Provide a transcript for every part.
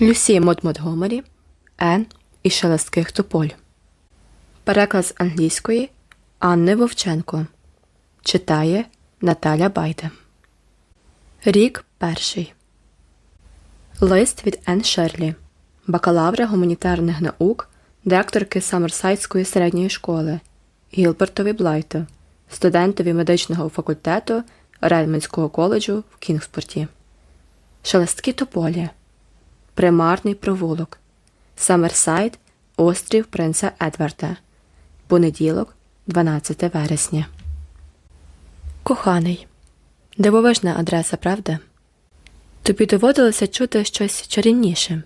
Люсі Мод Монтгомері, Ен і Шелестких тополь. Переклад з англійської Анни Вовченко. Читає Наталя Байде. Рік перший. Лист від Ен Шерлі, бакалавра гуманітарних наук, директорки Саммерсайдської середньої школи, Гілбертові Блайту, студентові медичного факультету Редманського коледжу в Кінгспорті. Шелесткі тополі. Примарний провулок. Саммерсайд, острів Принца Едварда. Понеділок, 12 вересня. Коханий. Дивовижна адреса, правда? Тобі доводилося чути щось чарівніше.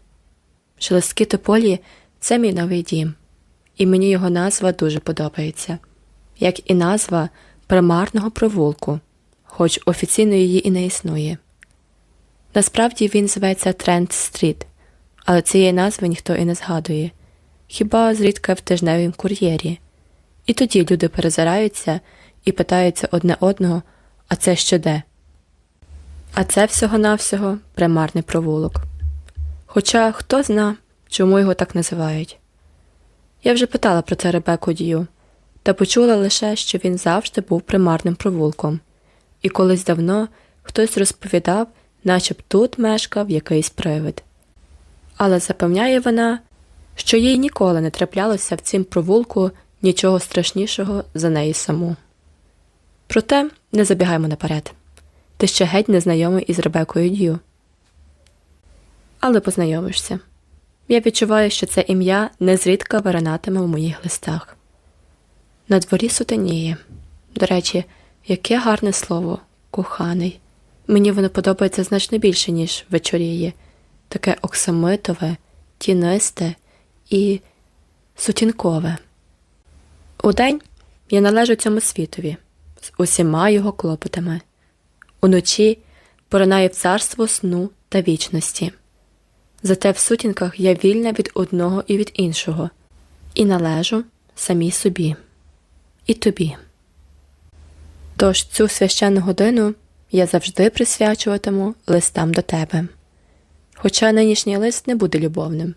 Шелесткі тополі це мій новий дім, і мені його назва дуже подобається, як і назва примарного провулку, хоч офіційно її і не існує. Насправді він зветься Тренд Стріт, але цієї назви ніхто і не згадує, хіба зрідка в тижневім кур'єрі. І тоді люди перезираються і питаються одне одного, а це що де? А це всього-навсього примарний провулок. Хоча хто зна, чому його так називають. Я вже питала про це Ребеку Дію, та почула лише, що він завжди був примарним провулком, і колись давно хтось розповідав, наче б тут мешкав якийсь привид. Але запевняє вона, що їй ніколи не траплялося в цім провулку нічого страшнішого за неї саму. Проте не забігаймо наперед ти ще геть не знайомий із Ребекою Д'ю. Але познайомишся. Я відчуваю, що це ім'я незрідка виринатиме в моїх листах. На дворі сутеніє. До речі, яке гарне слово, коханий. Мені воно подобається значно більше, ніж вечоріє, таке оксамитове, тінисте і сутінкове. Удень я належу цьому світові з усіма його клопотами, уночі поринаю в царство сну та вічності. Зате в сутінках я вільна від одного і від іншого, і належу самій собі, і тобі. Тож цю священну годину я завжди присвячуватиму листам до тебе. Хоча нинішній лист не буде любовним.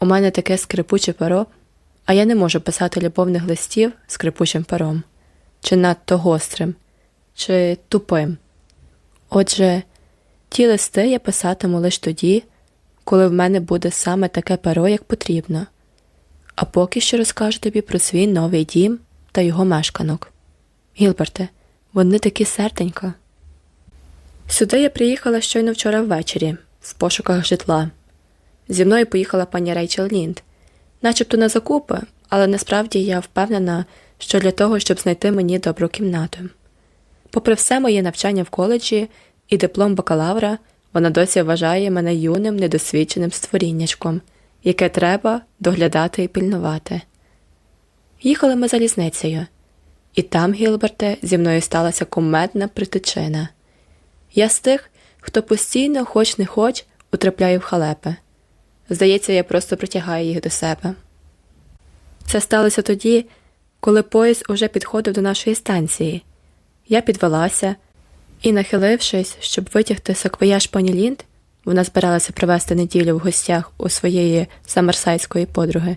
У мене таке скрипуче перо, а я не можу писати любовних листів скрипучим пером, чи надто гострим, чи тупим. Отже, ті листи я писатиму лише тоді, коли в мене буде саме таке перо, як потрібно, а поки що розкажу тобі про свій новий дім та його мешканок. Гілберте, вони такі серденька. Сюди я приїхала щойно вчора ввечері, в пошуках житла. Зі мною поїхала пані Рейчел Лінд, начебто на закупи, але насправді я впевнена, що для того, щоб знайти мені добру кімнату. Попри все моє навчання в коледжі і диплом бакалавра, вона досі вважає мене юним, недосвідченим створіннячком, яке треба доглядати і пильнувати. Їхали ми залізницею, і там, Гілберте, зі мною сталася кумедна притичина. Я з тих, хто постійно, хоч не хоч, утрапляє в халепи. Здається, я просто притягаю їх до себе. Це сталося тоді, коли поїзд уже підходив до нашої станції. Я підвелася і, нахилившись, щоб витягти саквояж пані Лінд, вона збиралася провести неділю в гостях у своєї самерсайдської подруги,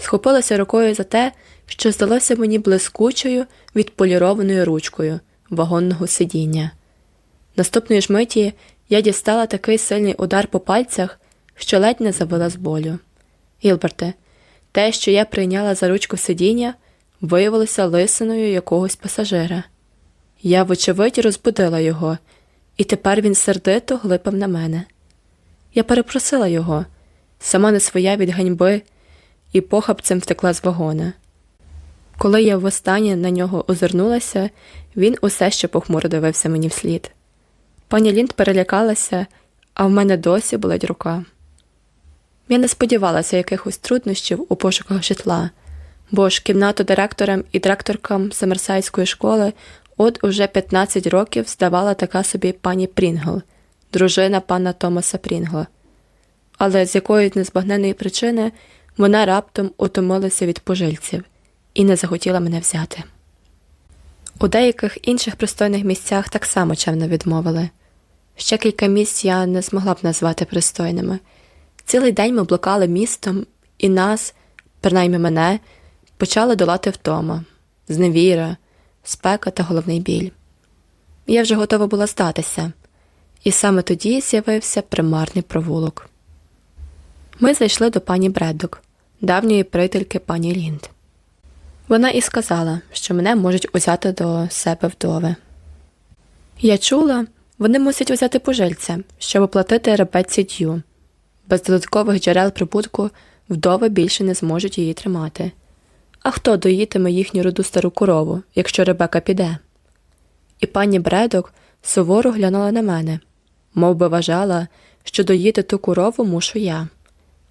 схопилася рукою за те, що здалося мені блискучою відполірованою ручкою вагонного сидіння. Наступної ж миті я дістала такий сильний удар по пальцях, що ледь не забила з болю. Гілберте, те, що я прийняла за ручку сидіння, виявилося лисиною якогось пасажира. Я, вочевидь, розбудила його, і тепер він сердито глипав на мене. Я перепросила його, сама не своя від ганьби, і похапцем втекла з вагона. Коли я востаннє на нього озирнулася, він усе ще похмуро дивився мені вслід. Пані Лінд перелякалася, а в мене досі болить рука. Я не сподівалася якихось труднощів у пошуках житла, бо ж кімнату директорам і директоркам Самерсайської школи от уже 15 років здавала така собі пані Прінгл, дружина пана Томаса Прінгла. Але з якоїсь незбагненої причини вона раптом утомилася від пожильців і не захотіла мене взяти. У деяких інших пристойних місцях так само чемно відмовили. Ще кілька місць я не змогла б назвати пристойними. Цілий день ми блукали містом, і нас, принаймні мене, почали долати втома, зневіра, спека та головний біль. Я вже готова була здатися, і саме тоді з'явився примарний провулок. Ми зайшли до пані Бредок, давньої приятельки пані Лінд. Вона і сказала, що мене можуть узяти до себе вдови. Я чула, вони мусять узяти пожильця, щоб оплатити ребеці дю. Без додаткових джерел прибутку вдови більше не зможуть її тримати. А хто доїтиме їхню роду стару корову, якщо Ребека піде? І пані Бредок суворо глянула на мене, мов би вважала, що доїти ту корову мушу я,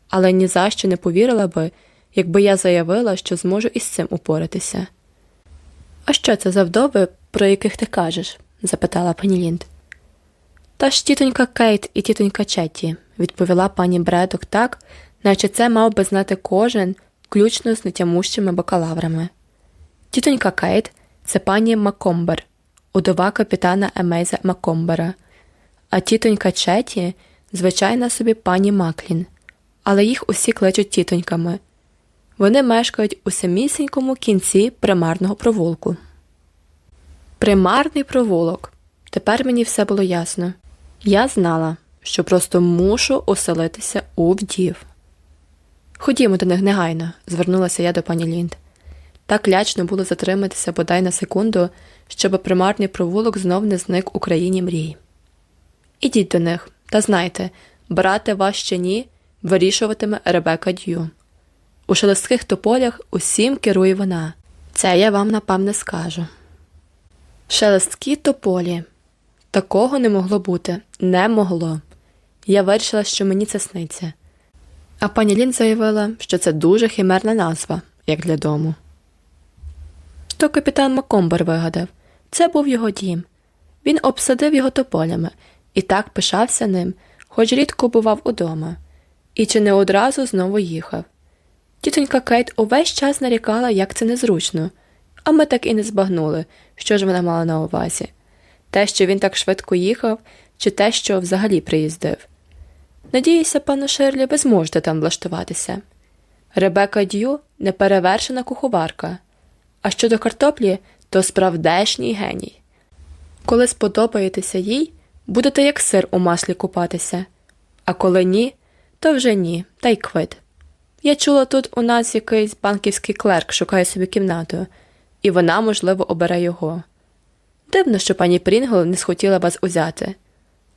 але ні за що не повірила би, якби я заявила, що зможу із цим упоратися. А що це за вдови, про яких ти кажеш? запитала пані Лінд. Та ж тітонька Кейт і тітонька Четті, відповіла пані Бредок так, наче це мав би знати кожен, включно з нетямущими бакалаврами. Тітонька Кейт це пані Макомбер, удова капітана Емейза Макомбера, а тітонька Четті звичайна собі пані Маклін, але їх усі кличуть тітоньками. Вони мешкають у самісінькому кінці примарного провулку. Примарний провулок. Тепер мені все було ясно. Я знала, що просто мушу оселитися у вдів. Ходімо до них негайно, звернулася я до пані Лінд. Так лячно було затриматися бодай на секунду, щоб примарний провулок знов не зник у країні мрій. Ідіть до них, та знайте, брати вас чи ні, вирішуватиме Ребека Д'ю. У шелестких тополях усім керує вона. Це я вам напевне скажу. Шелесткі тополі. Такого не могло бути, не могло. Я вирішила, що мені це сниться. А пані Лін заявила, що це дуже химерна назва, як для дому. То капітан Макомбер вигадав це був його дім. Він обсадив його тополями і так пишався ним, хоч рідко бував удома, і чи не одразу знову їхав. Тітонька Кейт увесь час нарікала, як це незручно, а ми так і не збагнули, що ж вона мала на увазі те, що він так швидко їхав, чи те, що взагалі приїздив. Надіюся, пану Шерлі, ви зможете там влаштуватися. Ребека Д'ю неперевершена куховарка, а щодо картоплі, то справдешній геній. Коли сподобаєтеся їй, будете як сир у маслі купатися, а коли ні, то вже ні, та й квит. Я чула, тут у нас якийсь банківський клерк шукає собі кімнату, і вона, можливо, обере його. Дивно, що пані Прінгл не схотіла вас узяти.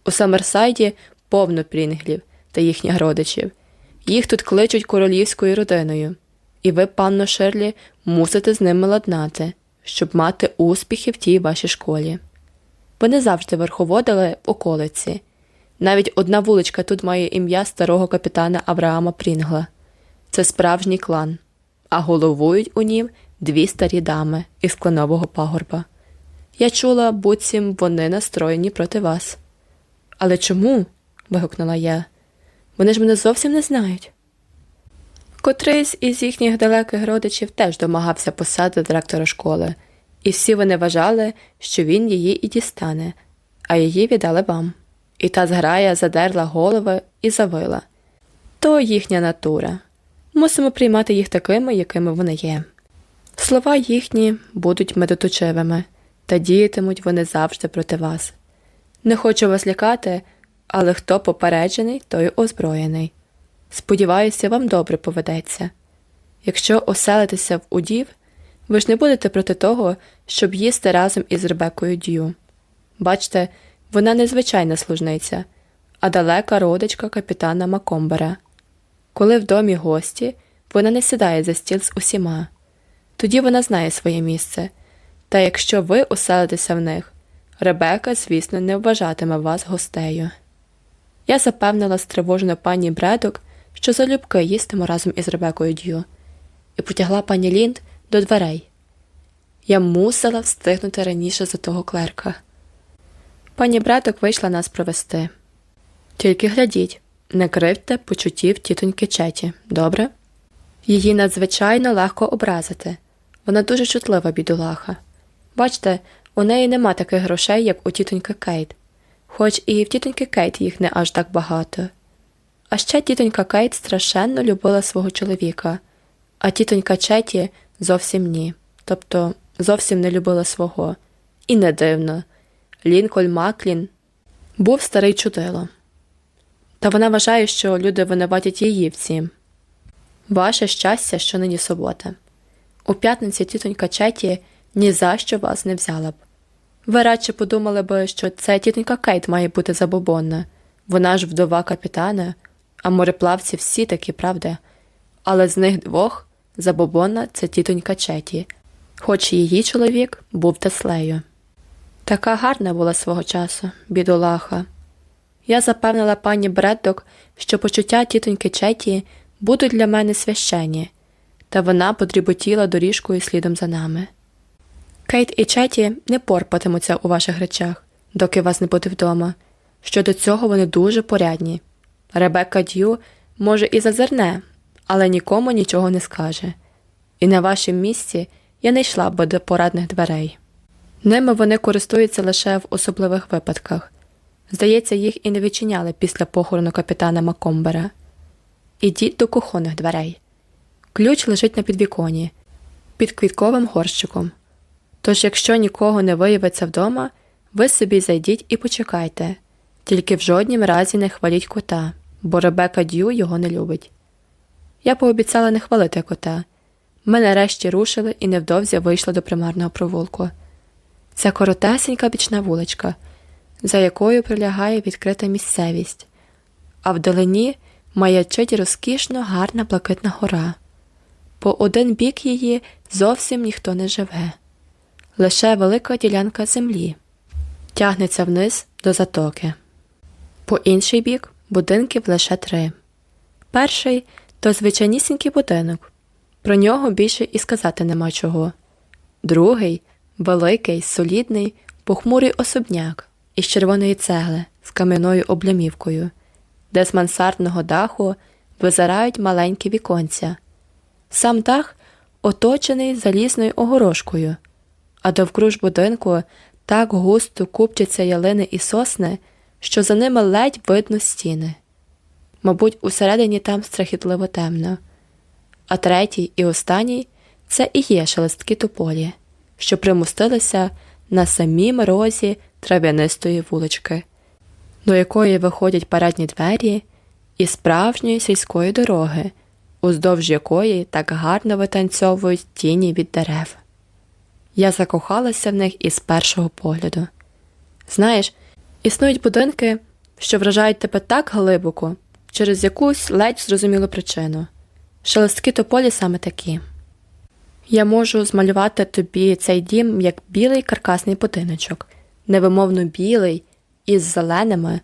У Самерсайді повно Прінглів та їхніх родичів. Їх тут кличуть королівською родиною, і ви, панно Шерлі, мусите з ними ладнати, щоб мати успіхи в тій вашій школі. Вони завжди верховодили в околиці. Навіть одна вуличка тут має ім'я старого капітана Авраама Прінгла. Це справжній клан, а головують у нім дві старі дами із кланового пагорба. Я чула, буцім вони настроєні проти вас. Але чому? вигукнула я. Вони ж мене зовсім не знають. Котрийсь із їхніх далеких родичів теж домагався посади директора школи, і всі вони вважали, що він її і дістане, а її віддали вам. І та зграя задерла голови і завила. То їхня натура. Мусимо приймати їх такими, якими вони є. Слова їхні будуть медоточивими та діятимуть вони завжди проти вас. Не хочу вас лякати, але хто попереджений, той озброєний. Сподіваюся, вам добре поведеться. Якщо оселитеся в удів, ви ж не будете проти того, щоб їсти разом із Ребекою Д'ю. Бачте, вона незвичайна служниця, а далека родичка капітана Макомбера. Коли в домі гості, вона не сідає за стіл з усіма. Тоді вона знає своє місце та якщо ви оселитеся в них, Ребека, звісно, не вважатиме вас гостею. Я запевнила стривожену пані Бредок, що залюбки їстимо разом із Ребекою Д'ю, і потягла пані Лінд до дверей. Я мусила встигнути раніше за того клерка. Пані Бреддок вийшла нас провести. Тільки глядіть, не кривте почуттів тітоньки Четі, добре? Її надзвичайно легко образити. Вона дуже чутлива бідолаха. Бачте, у неї нема таких грошей, як у тітоньки Кейт, хоч і в тітоньки Кейт їх не аж так багато. А ще тітонька Кейт страшенно любила свого чоловіка, а тітонька Четі зовсім ні, тобто зовсім не любила свого. І не дивно. Лінкольн Маклін був старий чудило. Та вона вважає, що люди винуватять її в цім. Ваше щастя, що нині субота. У п'ятниці тітонька Четі ні за що вас не взяла б. Ви радше подумали б, що це тітонька Кейт має бути забобонна. Вона ж вдова капітана, а мореплавці всі такі, правда? Але з них двох забобонна це тітонька Четі, хоч її чоловік був Теслею. Така гарна була свого часу, бідолаха. Я запевнила пані Бреддок, що почуття тітоньки Четі будуть для мене священні, та вона подріботіла доріжкою слідом за нами. Кейт і Четі не порпатимуться у ваших речах, доки вас не буде вдома. Щодо цього вони дуже порядні. Ребекка Д'ю, може, і зазирне, але нікому нічого не скаже. І на вашому місці я не йшла б до порадних дверей. Ними вони користуються лише в особливих випадках. Здається, їх і не відчиняли після похорону капітана Макомбера. Ідіть до кухонних дверей. Ключ лежить на підвіконі, під квітковим горщиком. Тож, якщо нікого не виявиться вдома, ви собі зайдіть і почекайте, тільки в жоднім разі не хваліть кота, бо Ребека Д'ю його не любить. Я пообіцяла не хвалити кота. Ми нарешті рушили і невдовзі вийшли до примарного провулку. Це коротесенька бічна вуличка, за якою прилягає відкрита місцевість, а вдалині маячить розкішно гарна блакитна гора. По один бік її зовсім ніхто не живе, лише велика ділянка землі тягнеться вниз до затоки. По інший бік будинків лише три. Перший то звичайнісінький будинок, про нього більше і сказати нема чого. Другий великий, солідний, похмурий особняк із червоної цегли з кам'яною облямівкою, де з мансардного даху визирають маленькі віконця. Сам дах оточений залізною огорошкою, а довкруж будинку так густо купчаться ялини і сосни, що за ними ледь видно стіни. Мабуть, усередині там страхітливо темно. А третій і останній це і є шелестки тополі, що примустилися на самім розі трав'янистої вулички, до якої виходять парадні двері і справжньої сільської дороги, уздовж якої так гарно витанцьовують тіні від дерев. Я закохалася в них із першого погляду. Знаєш, існують будинки, що вражають тебе так глибоко, через якусь ледь зрозумілу причину. Шелестки тополі саме такі. Я можу змалювати тобі цей дім як білий каркасний будиночок, невимовно білий, із зеленими,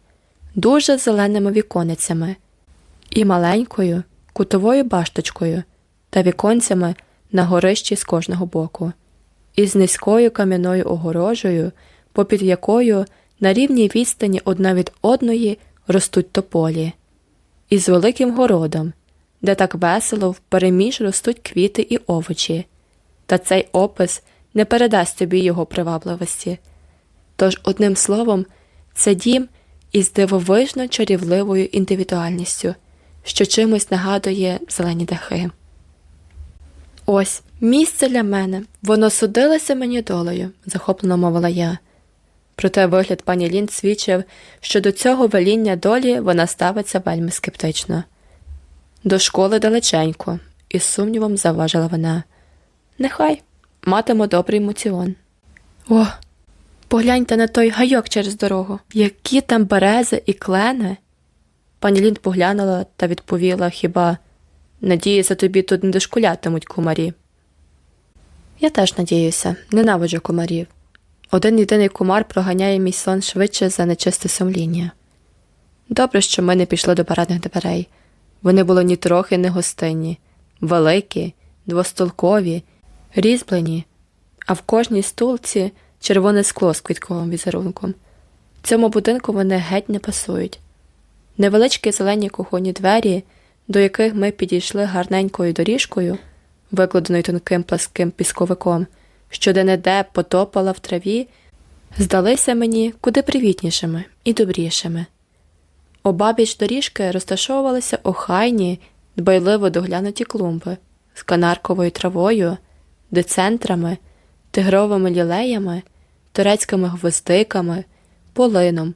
дуже зеленими віконицями, і маленькою кутовою башточкою та віконцями на горищі з кожного боку, із низькою кам'яною огорожею, попід якою на рівній відстані одна від одної ростуть тополі, і з великим городом, де так весело впереміж ростуть квіти і овочі, та цей опис не передасть тобі його привабливості. Тож, одним словом, це дім із дивовижно чарівливою індивідуальністю, що чимось нагадує зелені дахи. Ось місце для мене, воно судилося мені долею, захоплено мовила я. Проте вигляд пані Лін свідчив, що до цього веління долі вона ставиться вельми скептично. До школи далеченько, із сумнівом заважила вона. Нехай матиму добрий моціон. О, погляньте на той гайок через дорогу, які там берези і клени. Пані Лін поглянула та відповіла хіба надіюся, тобі тут не дошкулятимуть кумарі. Я теж надіюся, ненавиджу кумарів. Один єдиний кумар проганяє мій сон швидше за нечисте сумління. Добре, що ми не пішли до парадних дверей. Вони були нітрохи не гостинні, великі, двостолкові, різьблені, а в кожній стулці червоне скло з квітковим візерунком. Цьому будинку вони геть не пасують. Невеличкі зелені кухонні двері, до яких ми підійшли гарненькою доріжкою, викладеною тонким пласким пісковиком що де неде потопала в траві, здалися мені куди привітнішими і добрішими. Обабіч доріжки розташовувалися охайні, дбайливо доглянуті клумби з канарковою травою, децентрами, тигровими лілеями, турецькими гвоздиками, полином,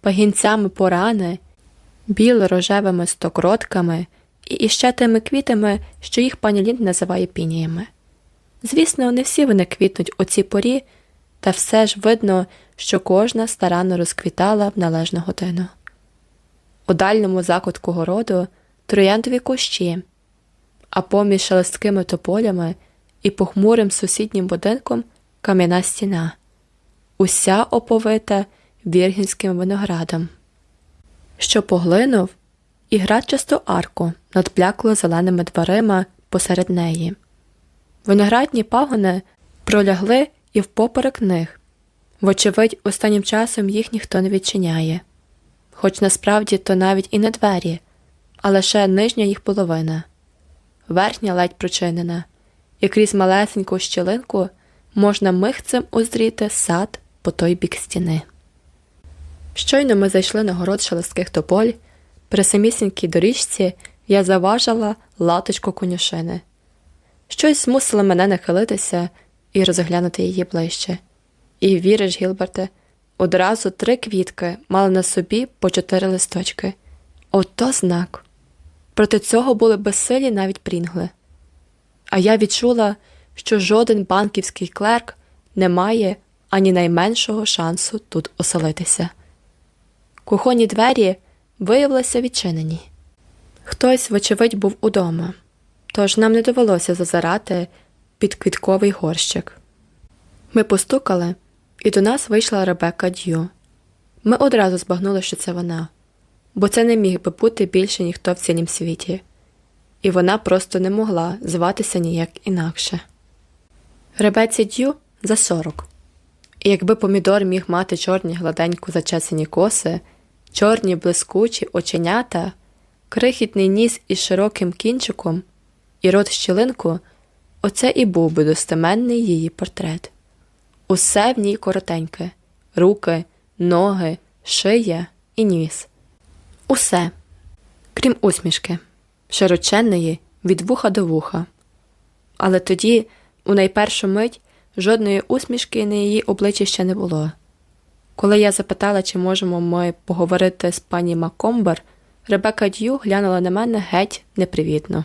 пагінцями порани, біло-рожевими стокротками і іще тими квітами, що їх пані Лінд називає пініями. Звісно, не всі вони квітнуть у цій порі, та все ж видно, що кожна старанно розквітала в належну годину. У дальньому закутку городу трояндові кущі, а поміж шелесткими тополями і похмурим сусіднім будинком кам'яна стіна, уся оповита віргінським виноградом, що поглинув і градчасту арку над плякло зеленими дверима посеред неї. Виноградні пагони пролягли і впоперек них. Вочевидь, останнім часом їх ніхто не відчиняє, хоч насправді то навіть і не двері, а лише нижня їх половина, верхня ледь прочинена, і крізь малесеньку щілинку можна михцем узріти сад по той бік стіни. Щойно ми зайшли на город шелестких тополь, при самісінькій доріжці я заважила латочку конюшини. Щось змусило мене нахилитися і розглянути її ближче. І віриш, Гілберте, одразу три квітки мали на собі по чотири листочки. Ото знак. Проти цього були безсилі навіть прінгли. А я відчула, що жоден банківський клерк не має ані найменшого шансу тут оселитися. Кухонні двері виявилися відчинені. Хтось, вочевидь, був удома, тож нам не довелося зазирати під квітковий горщик. Ми постукали, і до нас вийшла Ребекка Д'ю. Ми одразу збагнули, що це вона, бо це не міг би бути більше ніхто в цілім світі, і вона просто не могла зватися ніяк інакше. Ребеці Д'ю за сорок. І якби помідор міг мати чорні гладенько зачесані коси, чорні блискучі оченята, крихітний ніс із широким кінчиком і рот щілинку, оце і був би достеменний її портрет. Усе в ній коротеньке руки, ноги, шия і ніс. Усе, крім усмішки, широченної від вуха до вуха. Але тоді, у найпершу мить, жодної усмішки на її обличчі ще не було. Коли я запитала, чи можемо ми поговорити з пані Макомбер, Ребека Д'ю глянула на мене геть непривітно.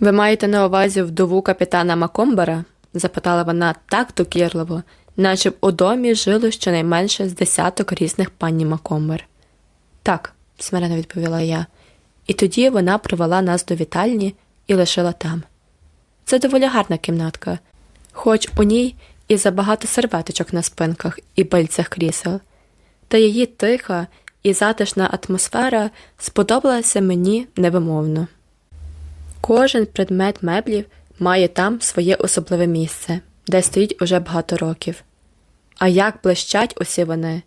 Ви маєте на увазі вдову капітана Макомбера? запитала вона так докірливо, наче б у домі жило щонайменше з десяток різних пані Макомбер. Так, смирено відповіла я, і тоді вона привела нас до вітальні і лишила там. Це доволі гарна кімнатка, хоч у ній і забагато серветочок на спинках і бильцях крісел, та її тиха і затишна атмосфера сподобалася мені невимовно. Кожен предмет меблів має там своє особливе місце, де стоїть уже багато років. А як блищать усі вони,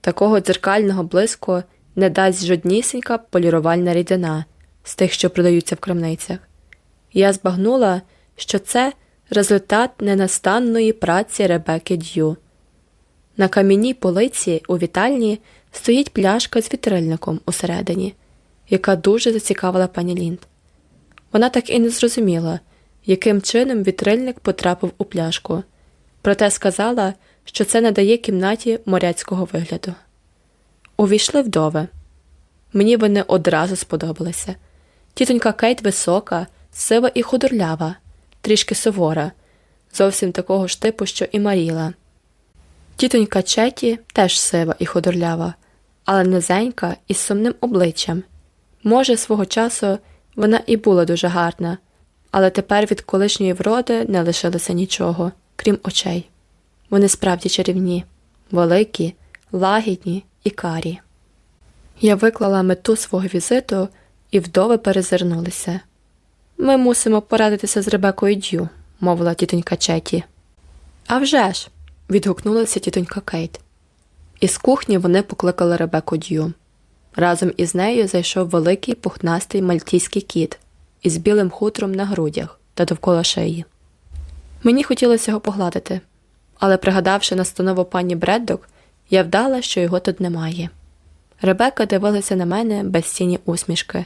такого дзеркального блиску не дасть жоднісінька полірувальна рідина з тих, що продаються в крамницях. Я збагнула, що це результат ненастанної праці Ребекки Д'ю. На кам'яній полиці у вітальні стоїть пляшка з вітрильником усередині, яка дуже зацікавила пані Лінд. Вона так і не зрозуміла, яким чином вітрильник потрапив у пляшку, проте сказала, що це надає кімнаті моряцького вигляду. Увійшли вдови. Мені вони одразу сподобалися. Тітонька Кейт висока, сива і худорлява, трішки сувора, зовсім такого ж типу, що і Маріла. Тітонька Четі теж сива і худорлява, але низенька і з сумним обличчям. Може, свого часу вона і була дуже гарна, але тепер від колишньої вроди не лишилося нічого, крім очей. Вони справді чарівні, великі, лагідні і карі. Я виклала мету свого візиту, і вдови перезирнулися. Ми мусимо порадитися з Ребекою Д'ю, мовила тітонька Четі. «А вже ж!» – відгукнулася тітонька Кейт. Із кухні вони покликали Ребеку Д'ю. Разом із нею зайшов великий пухнастий мальтійський кіт із білим хутром на грудях та довкола шиї. Мені хотілося його погладити, але, пригадавши настанову пані Бреддок, я вдала, що його тут немає. Ребека дивилася на мене без тіні усмішки.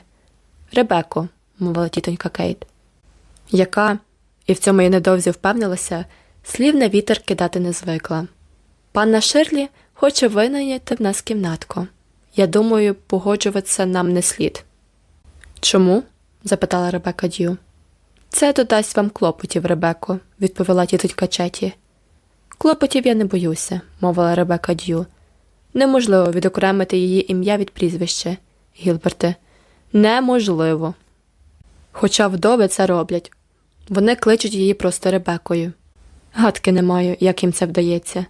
Ребеко, мовила тітонька Кейт, яка, і в цьому я недовзі впевнилася, слів на вітер кидати не звикла. Панна Ширлі хоче винайняти в нас кімнатку. Я думаю, погоджуватися нам не слід. Чому? запитала Ребека Дю. Це додасть вам клопотів, Ребеко, відповіла тітонька Четі. Клопотів я не боюся, мовила Ребека Дю. Неможливо відокремити її ім'я від прізвища, Гілберте. Неможливо. Хоча вдови це роблять. Вони кличуть її просто Ребекою. Гадки не маю, як їм це вдається.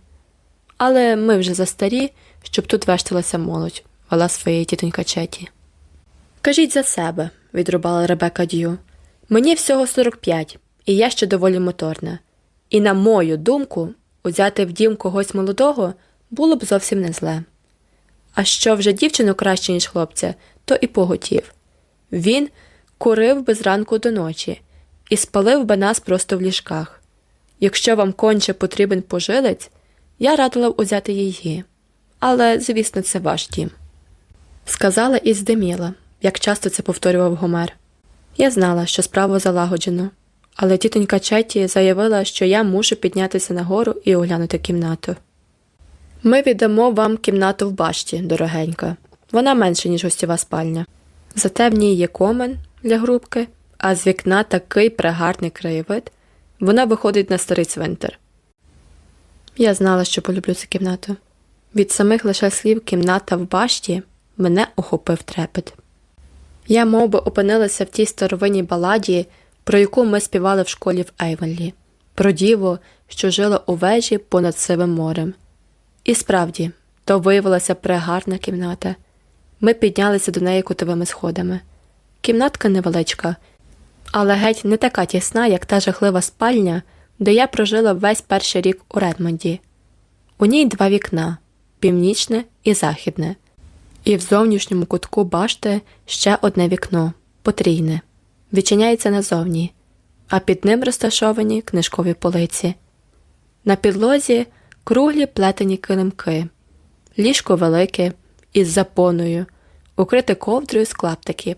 Але ми вже застарі, щоб тут вешталася молодь, вела своєї тітонька Четі. Кажіть за себе, відрубала Ребека Дю. Мені всього 45, і я ще доволі моторна. І, на мою думку, узяти в дім когось молодого було б зовсім не зле. А що вже дівчину краще, ніж хлопця, то і поготів. Він курив би зранку до ночі і спалив би нас просто в ліжках. Якщо вам конче потрібен пожилець, я радила б узяти її. Але, звісно, це ваш дім. Сказала і здиміла, як часто це повторював Гомер. Я знала, що справу залагоджено, але тітонька Четі заявила, що я мушу піднятися нагору і оглянути кімнату. Ми віддамо вам кімнату в башті, дорогенька. Вона менша, ніж гостєва спальня. Зате в ній є комен для грубки, а з вікна такий прегарний краєвид. Вона виходить на старий цвинтар. Я знала, що полюблю цю кімнату. Від самих лише слів кімната в башті мене охопив трепет. Я мов би, опинилася в тій старовинній баладі, про яку ми співали в школі в Ейвенлі, про діву, що жила у вежі понад сивим морем. І справді, то виявилася прегарна кімната. Ми піднялися до неї кутовими сходами. Кімнатка невеличка, але геть не така тісна, як та жахлива спальня, де я прожила весь перший рік у Редмонді. У ній два вікна північне і західне, і в зовнішньому кутку башти ще одне вікно потрійне, відчиняється назовні, а під ним розташовані книжкові полиці. На підлозі круглі плетені килимки, ліжко велике із запоною, укрите ковдрою з клаптиків,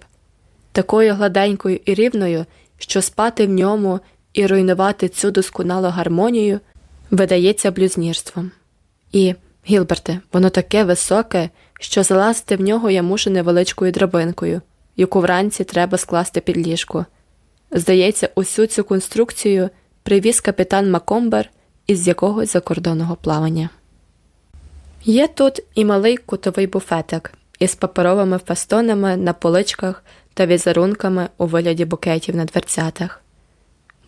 такою гладенькою і рівною, що спати в ньому і руйнувати цю досконалу гармонію видається блюзнірством. І, Гілберте, воно таке високе, що залазити в нього я мушу невеличкою драбинкою, яку вранці треба скласти під ліжко. Здається, усю цю конструкцію привіз капітан Макомбер із якогось закордонного плавання. Є тут і малий кутовий буфетик із паперовими фастонами на поличках та візерунками у вигляді букетів на дверцятах.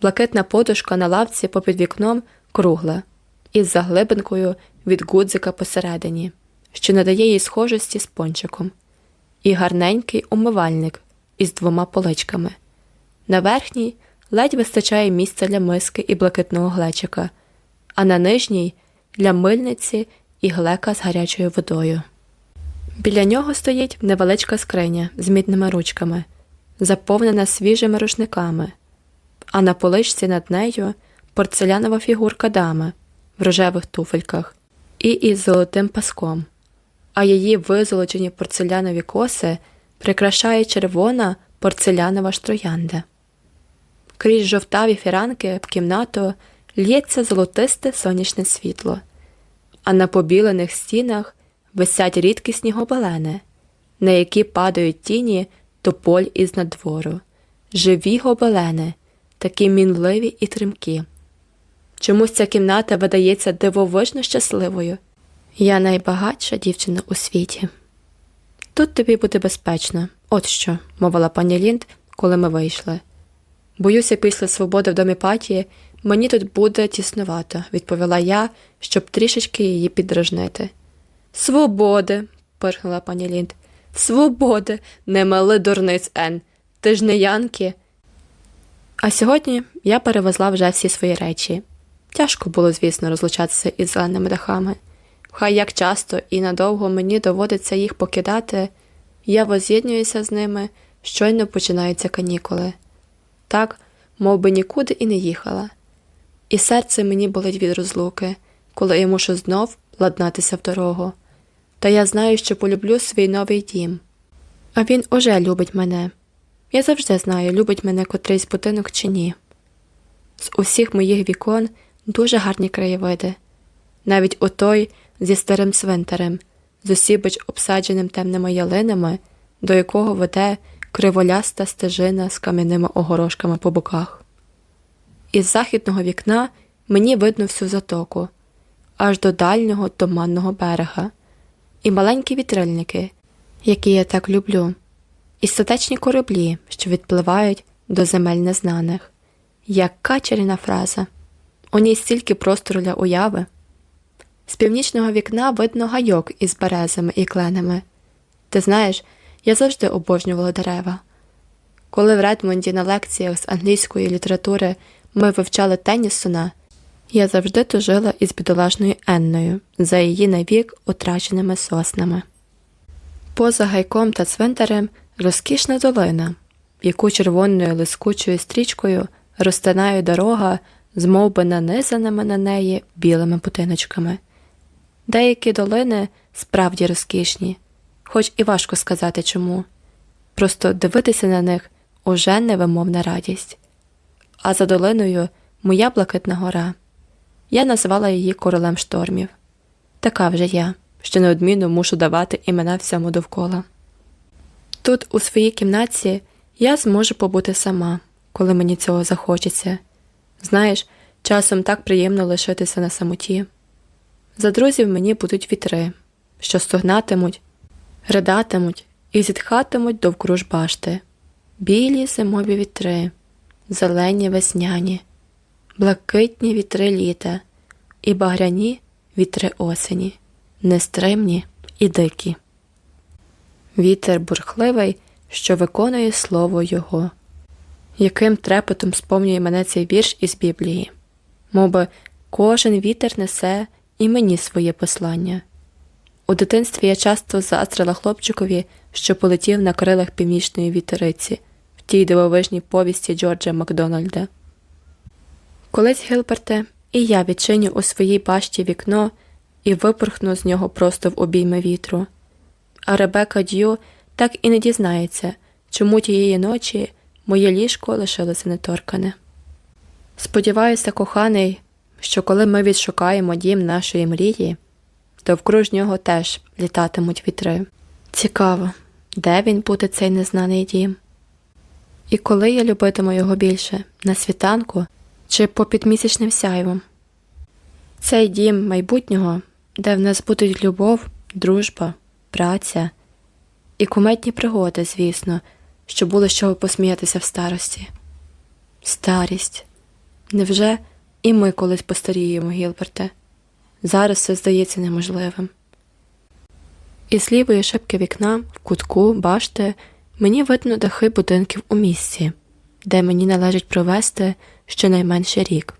Блакитна подушка на лавці попід вікном кругла, із заглибинкою від гудзика посередині, що надає їй схожості з пончиком, і гарненький умивальник із двома поличками. На верхній ледь вистачає місця для миски і блакитного глечика, а на нижній для мильниці і глека з гарячою водою. Біля нього стоїть невеличка скриня з мідними ручками, заповнена свіжими рушниками, а на поличці над нею порцелянова фігурка дами в рожевих туфельках і із золотим паском, а її визолочені порцелянові коси прикрашає червона порцелянова штроянда. Крізь жовтаві фіранки в кімнату л'ється золотисте сонячне світло, а на побілених стінах висять рідкісні гобелени, на які падають тіні тополь із надвору, живі гобелени, такі мінливі і тримкі. Чомусь ця кімната видається дивовижно щасливою. Я найбагатша дівчина у світі. Тут тобі буде безпечно, от що, мовила пані Лінд, коли ми вийшли. Боюся, після свободи в домі патії мені тут буде тіснувато, відповіла я, щоб трішечки її підражнити. Свободи, пирхнула пані Лінд. Свободи, не мали дурниць Ен. Ти ж не Янки. А сьогодні я перевезла вже всі свої речі. Тяжко було, звісно, розлучатися із зеленими дахами. Хай як часто і надовго мені доводиться їх покидати, я воз'єднуюся з ними, щойно починаються канікули. Так, мов би нікуди і не їхала. І серце мені болить від розлуки, коли я мушу знов ладнатися в дорогу. Та я знаю, що полюблю свій новий дім. А він уже любить мене. Я завжди знаю, любить мене котрийсь будинок чи ні. З усіх моїх вікон дуже гарні краєвиди, навіть отой зі старим цвинтарем, з усібич обсадженим темними ялинами, до якого веде криволяста стежина з кам'яними огорошками по боках. Із західного вікна мені видно всю затоку, аж до дальнього туманного берега, і маленькі вітрильники, які я так люблю, і статечні кораблі, що відпливають до земель незнаних. Яка чарівна фраза! У ній стільки простору для уяви. З північного вікна видно гайок із березами і кленами. Ти знаєш, я завжди обожнювала дерева. Коли в Редмонді на лекціях з англійської літератури ми вивчали Теннісона, я завжди тужила із бідолашною Енною за її навік утраченими соснами. Поза гайком та цвинтарем розкішна долина, яку червоною лискучою стрічкою розтинає дорога з мовби нанизаними на неї білими будиночками. Деякі долини справді розкішні, хоч і важко сказати чому. Просто дивитися на них уже невимовна радість. А за долиною моя блакитна гора. Я називала її королем штормів. Така вже я, що неодмінно мушу давати імена всьому довкола. Тут, у своїй кімнаті, я зможу побути сама, коли мені цього захочеться. Знаєш, часом так приємно лишитися на самоті. За друзів мені будуть вітри, що стогнатимуть, ридатимуть і зітхатимуть довкруж башти, білі зимові вітри, зелені весняні, блакитні вітри літа і багряні вітри осені, нестримні і дикі. Вітер бурхливий, що виконує слово Його. Яким трепетом сповнює мене цей вірш із Біблії, Мовби кожен вітер несе і мені своє послання. У дитинстві я часто заастрила хлопчикові, що полетів на крилах північної вітериці в тій дивовижній повісті Джорджа Макдональда. Колись, Гілберте, і я відчиню у своїй башті вікно і випорхну з нього просто в обійми вітру. А Ребека Д'ю так і не дізнається, чому тієї ночі моє ліжко лишилося неторкане. Сподіваюся, коханий, що коли ми відшукаємо дім нашої мрії, то вкруж нього теж літатимуть вітри. Цікаво, де він буде цей незнаний дім? І коли я любитиму його більше на світанку чи попід місячним сяйвом? Цей дім майбутнього, де в нас будуть любов, дружба, праця і куметні пригоди, звісно, що було з чого посміятися в старості. Старість. Невже і ми колись постаріємо, Гілберте? Зараз все здається неможливим. Із лівої шибки вікна, в кутку, башти, мені видно дахи будинків у місці, де мені належить провести щонайменше рік.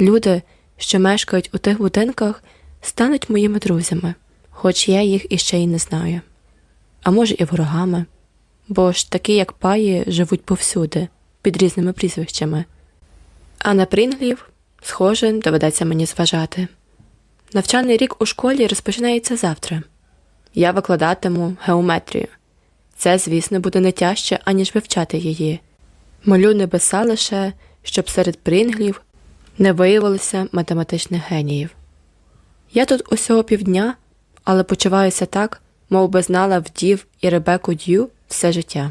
Люди, що мешкають у тих будинках, стануть моїми друзями, хоч я їх іще й не знаю, а може, і ворогами, бо ж такі, як паї, живуть повсюди, під різними прізвищами. А на Прінглів, схоже, доведеться мені зважати. Навчальний рік у школі розпочинається завтра. Я викладатиму геометрію. Це, звісно, буде не тяжче, аніж вивчати її. Молю небеса лише, щоб серед Прінглів не виявилося математичних геніїв. Я тут усього півдня, але почуваюся так, мов би знала вдів і Ребеку Д'ю все життя.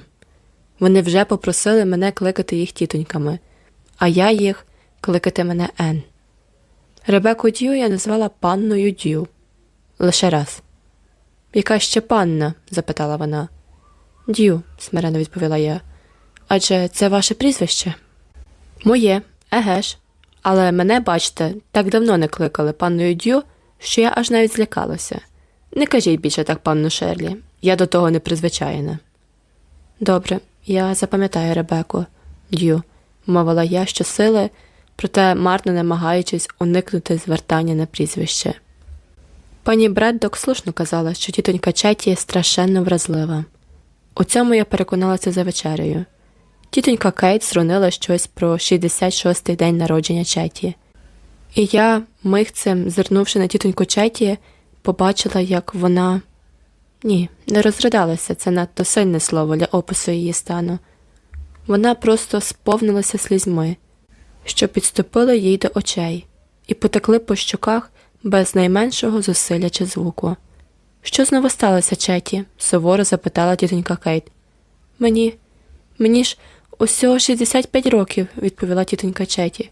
Вони вже попросили мене кликати їх тітоньками а я їх кликати мене Ен. Ребеку Дю я назвала панною Дю. Лише раз. Яка ще панна? запитала вона. Дю, смирено відповіла я. Адже це ваше прізвище? Моє, еге ж. Але мене, бачите, так давно не кликали панною Дю, що я аж навіть злякалася. Не кажіть більше так, панну Шерлі, я до того не призвичайна. Добре, я запам'ятаю Ребеку, Дю мовила я щосили, проте марно намагаючись уникнути звертання на прізвище. Пані Бреддок слушно казала, що тітонька Четі страшенно вразлива. У цьому я переконалася за вечерею. Тітонька Кейт зронила щось про 66-й день народження Четі. І я, михцем, зирнувши на тітоньку Четі, побачила, як вона. Ні, не розридалася це надто сильне слово для опису її стану. Вона просто сповнилася слізьми, що підступили їй до очей, і потекли по щоках без найменшого зусилля чи звуку. Що знову сталося, Четі? суворо запитала тітонька Кейт. Мені, мені ж усього 65 років, відповіла тітонька Четі.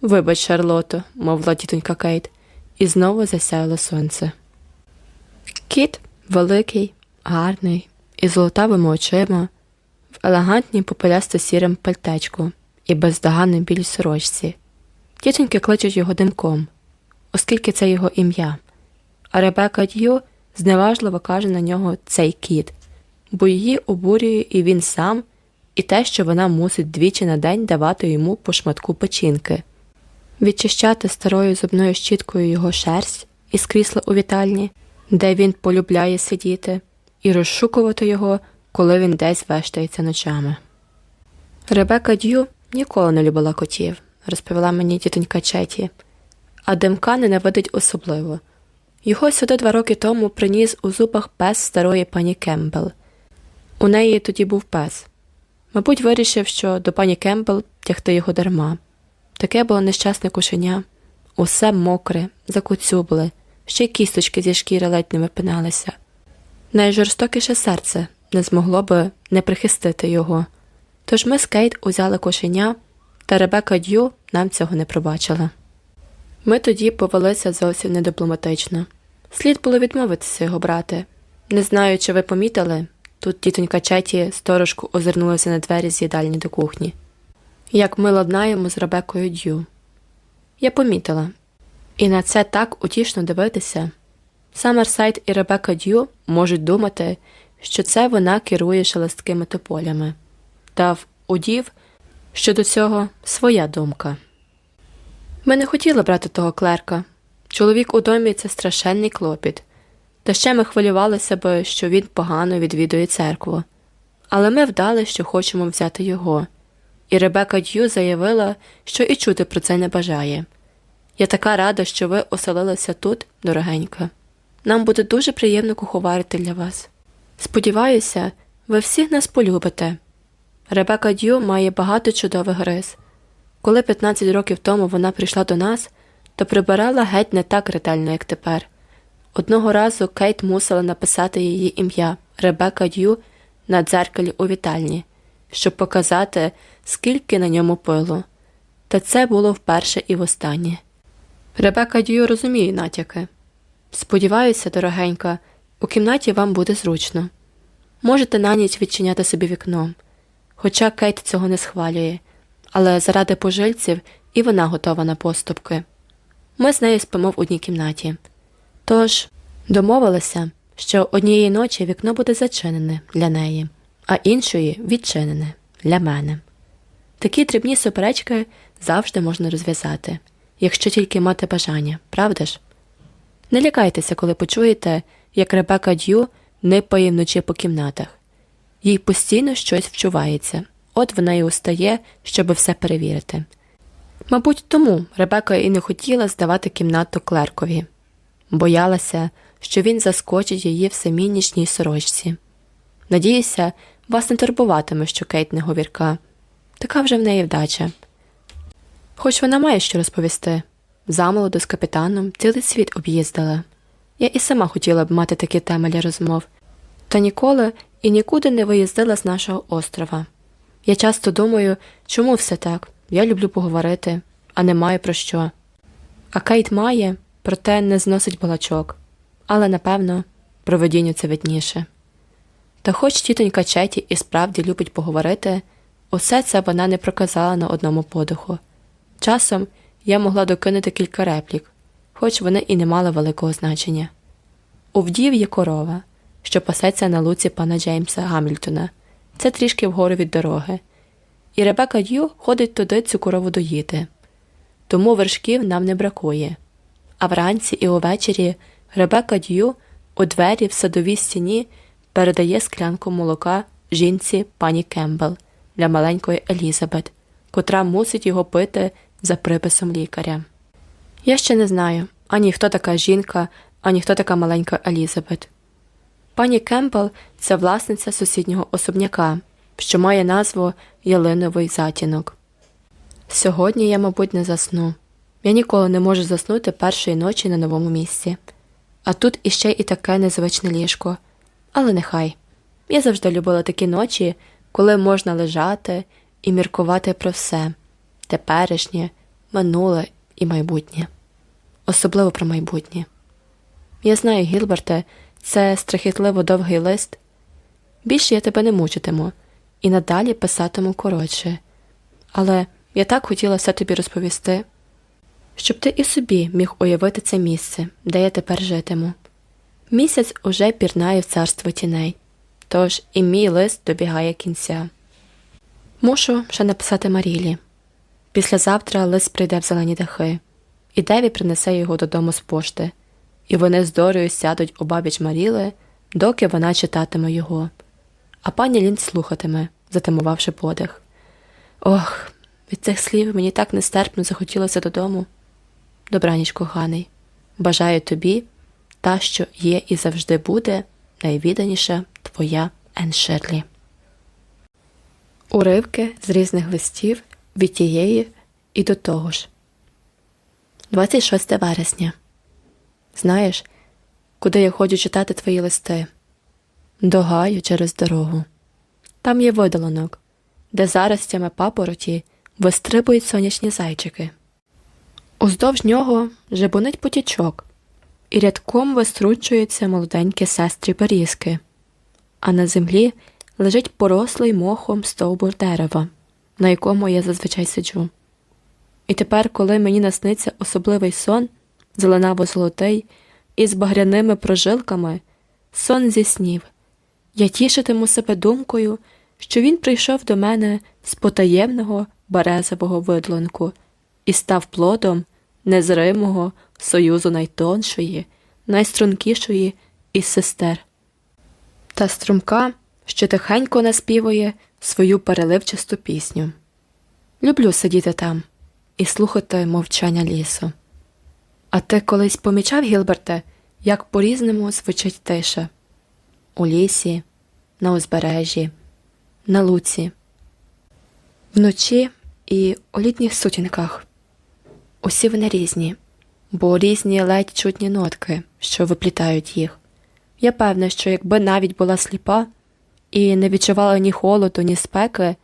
Вибач, Шарлото, мовила тітонька Кейт, і знову засяяло сонце. Кіт великий, гарний, із золотавими очима, в елегантній попелясто сірим пальтечку і бездоганній білій сорочці. Тітоньки кличуть його димком, оскільки це його ім'я, а Ребека Д'ю зневажливо каже на нього цей кіт, бо її обурює і він сам, і те, що вона мусить двічі на день давати йому по шматку печінки, відчищати старою зубною щіткою його шерсть із крісла у вітальні, де він полюбляє сидіти, і розшукувати його, коли він десь вештається ночами. Ребека Д'ю ніколи не любила котів, розповіла мені тітонька Четі, а Демка ненавидить особливо. Його сюди два роки тому приніс у зубах пес старої пані Кембл. У неї тоді був пес. Мабуть, вирішив, що до пані Кембл тягти його дарма. Таке було нещасне кушеня, усе мокре, закуцюбле, ще й кісточки зі шкіри ледь не випиналися. Найжорстокіше серце не змогло би не прихистити його. Тож ми з Кейт узяли кошеня, та Ребека Д'ю нам цього не пробачила. Ми тоді повелися зовсім недипломатично. Слід було відмовитися його брати. Не знаю, чи ви помітили, тут тітонька Четі сторожку озирнулася на двері з їдальні до кухні. Як ми ладнаємо з Ребекою Д'ю. Я помітила, і на це так утішно дивитися. Саммерсайд і Ребека Д'ю можуть думати, що це вона керує шелесткими тополями, та в удів щодо цього своя думка. Ми не хотіли брати того клерка. Чоловік у домі це страшенний клопіт, та ще ми хвилювалися би, що він погано відвідує церкву. Але ми вдали, що хочемо взяти його, і Ребека Д'ю заявила, що і чути про це не бажає. Я така рада, що ви оселилися тут, дорогенька. Нам буде дуже приємно куховарити для вас. Сподіваюся, ви всіх нас полюбите. Ребека Д'ю має багато чудових рис. Коли 15 років тому вона прийшла до нас, то прибирала геть не так ретельно, як тепер. Одного разу Кейт мусила написати її ім'я Ребека Д'ю на дзеркалі у вітальні, щоб показати, скільки на ньому пилу. Та це було вперше і востаннє. Ребека Д'ю розуміє натяки. Сподіваюся, дорогенька, у кімнаті вам буде зручно. Можете на ніч відчиняти собі вікно, хоча Кейт цього не схвалює, але заради пожильців і вона готова на поступки. Ми з нею спимо в одній кімнаті. Тож домовилися, що однієї ночі вікно буде зачинене для неї, а іншої відчинене для мене. Такі дрібні суперечки завжди можна розв'язати, якщо тільки мати бажання, правда ж? Не лякайтеся, коли почуєте, як Ребека Д'ю нипає вночі по кімнатах. Їй постійно щось вчувається, от вона й устає, щоб все перевірити. Мабуть, тому Ребека і не хотіла здавати кімнату клеркові, боялася, що він заскочить її в самій нічній сорочці. Надіюся, вас не турбуватиме, що Кейт не говірка. Така вже в неї вдача. Хоч вона має що розповісти. Замолоду з капітаном цілий світ об'їздила. Я і сама хотіла б мати такі теми для розмов, та ніколи і нікуди не виїздила з нашого острова. Я часто думаю, чому все так? Я люблю поговорити, а не маю про що. А Кейт має, проте не зносить балачок, але, напевно, проведінню це видніше. Та хоч тітонька Четі і справді любить поговорити, усе це вона не проказала на одному подиху. Часом я могла докинути кілька реплік, хоч вони і не мали великого значення. У вдів є корова, що пасеться на луці пана Джеймса Гамільтона, це трішки вгору від дороги, і Ребека Д'ю ходить туди цю корову доїти. Тому вершків нам не бракує. А вранці і увечері Ребека Д'ю у двері в садовій стіні передає склянку молока жінці пані Кемпбелл для маленької Елізабет, котра мусить його пити за приписом лікаря. Я ще не знаю ані хто така жінка, ані хто така маленька Елізабет. Пані Кемпбелл – це власниця сусіднього особняка, що має назву Ялиновий затінок. Сьогодні я, мабуть, не засну. Я ніколи не можу заснути першої ночі на новому місці. А тут іще і таке незвичне ліжко. Але нехай. Я завжди любила такі ночі, коли можна лежати і міркувати про все теперішнє, минуле і майбутнє, особливо про майбутнє. Я знаю, Гілберте, це страхітливо довгий лист. Більше я тебе не мучитиму і надалі писатиму коротше. Але я так хотіла все тобі розповісти, щоб ти і собі міг уявити це місце, де я тепер житиму. Місяць уже пірнає в царство тіней, тож і мій лист добігає кінця. Мушу ще написати Марілі. Післязавтра лист прийде в зелені дахи, і Деві принесе його додому з пошти, і вони з Дорою сядуть у бабіч Маріли, доки вона читатиме його, а пані Лін слухатиме, затимувавши подих. Ох, від цих слів мені так нестерпно захотілося додому. Добраніч, коханий, бажаю тобі, та, що є і завжди буде, найвіданіша твоя Ен Шерлі. Уривки з різних листів від тієї і до того ж. 26 вересня. Знаєш, куди я ходжу читати твої листи? До гаю через дорогу. Там є видолонок, де заростями папороті вистрибують сонячні зайчики. Уздовж нього жебонить потічок, і рядком вистручуються молоденькі сестрі берізки, а на землі лежить порослий мохом стовбур дерева, на якому я зазвичай сиджу. І тепер, коли мені насниться особливий сон, зеленаво золотий, із багряними прожилками, сон зі снів, я тішитиму себе думкою, що він прийшов до мене з потаємного березового видлонку і став плодом незримого союзу найтоншої, найстрункішої із сестер. Та струмка, що тихенько наспівує свою переливчасту пісню. Люблю сидіти там і слухати мовчання лісу. А ти колись помічав, Гілберте, як по різному звучить тиша у лісі, на узбережжі, на луці, вночі і у літніх сутінках. Усі вони різні, бо різні ледь чутні нотки, що виплітають їх. Я певна, що якби навіть була сліпа і не відчувала ні холоду, ні спеки,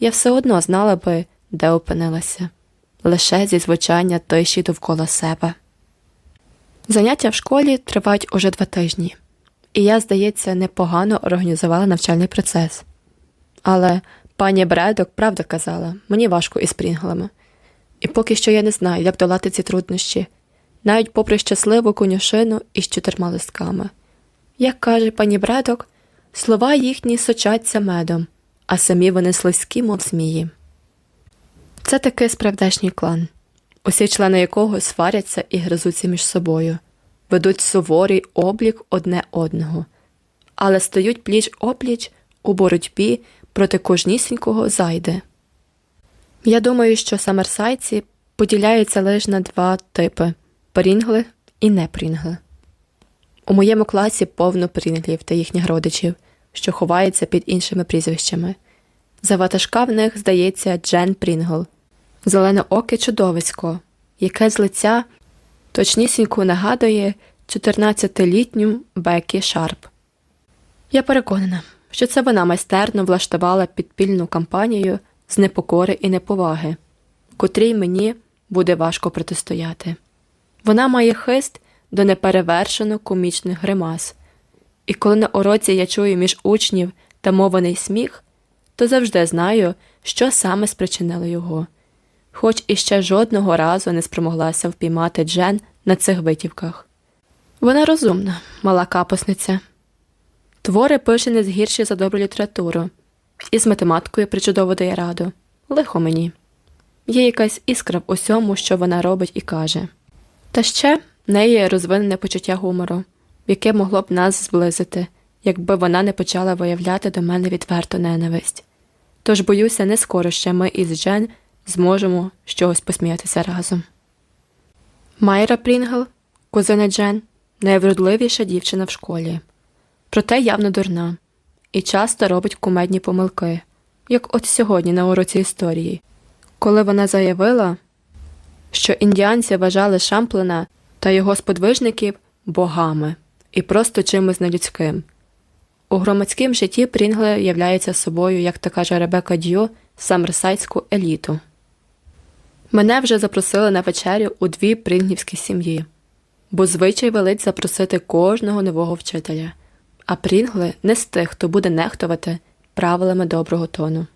я все одно знала би, де опинилася, лише зі звучання тиші довкола себе. Заняття в школі тривають уже два тижні, і я, здається, непогано організувала навчальний процес. Але пані Бредок правда казала, мені важко із прінглами. І поки що я не знаю, як долати ці труднощі, навіть попри щасливу конюшину із чотирма листками. Як каже пані Бредок, слова їхні сочаться медом, а самі вони слизькі, мов змії. Це такий справдешній клан, усі члени якого сваряться і гризуться між собою, ведуть суворий облік одне одного, але стають пліч опліч у боротьбі проти кожнісінького зайди. Я думаю, що самерсайці поділяються лише на два типи прінгли і непрінгли. У моєму класі повно прінглів та їхніх родичів, що ховаються під іншими прізвищами. За ватажка в них здається Джен Прінгл, зелене оке чудовисько, яке з лиця точнісінько нагадує 14-літню Бекі Шарп. Я переконана, що це вона майстерно влаштувала підпільну кампанію з непокори і неповаги, котрій мені буде важко протистояти. Вона має хист до неперевершено комічних гримас, і коли на уроці я чую між учнів та мований сміх, то завжди знаю, що саме спричинило його, хоч іще жодного разу не спромоглася впіймати Джен на цих витівках. Вона розумна, мала капосниця. Твори пише не згірші за добру літературу, і з математикою причудово дає раду. Лихо мені. Є якась іскра в усьому, що вона робить і каже. Та ще в неї розвинене почуття гумору, яке могло б нас зблизити, якби вона не почала виявляти до мене відверту ненависть. Тож, боюся, не скоро ще ми із Джен зможемо чогось посміятися разом. Майра Прінгл, кузина Джен, найвродливіша дівчина в школі, проте явно дурна і часто робить кумедні помилки, як от сьогодні на уроці історії, коли вона заявила, що індіанці вважали Шамплена та його сподвижників богами і просто чимось нелюдським. У громадському житті Прінгли являється собою, як то каже Ребека Д'ю, самерсайдську еліту. Мене вже запросили на вечерю у дві прінгівські сім'ї, бо звичай велить запросити кожного нового вчителя, а Прінгли не з тих, хто буде нехтувати правилами доброго тону.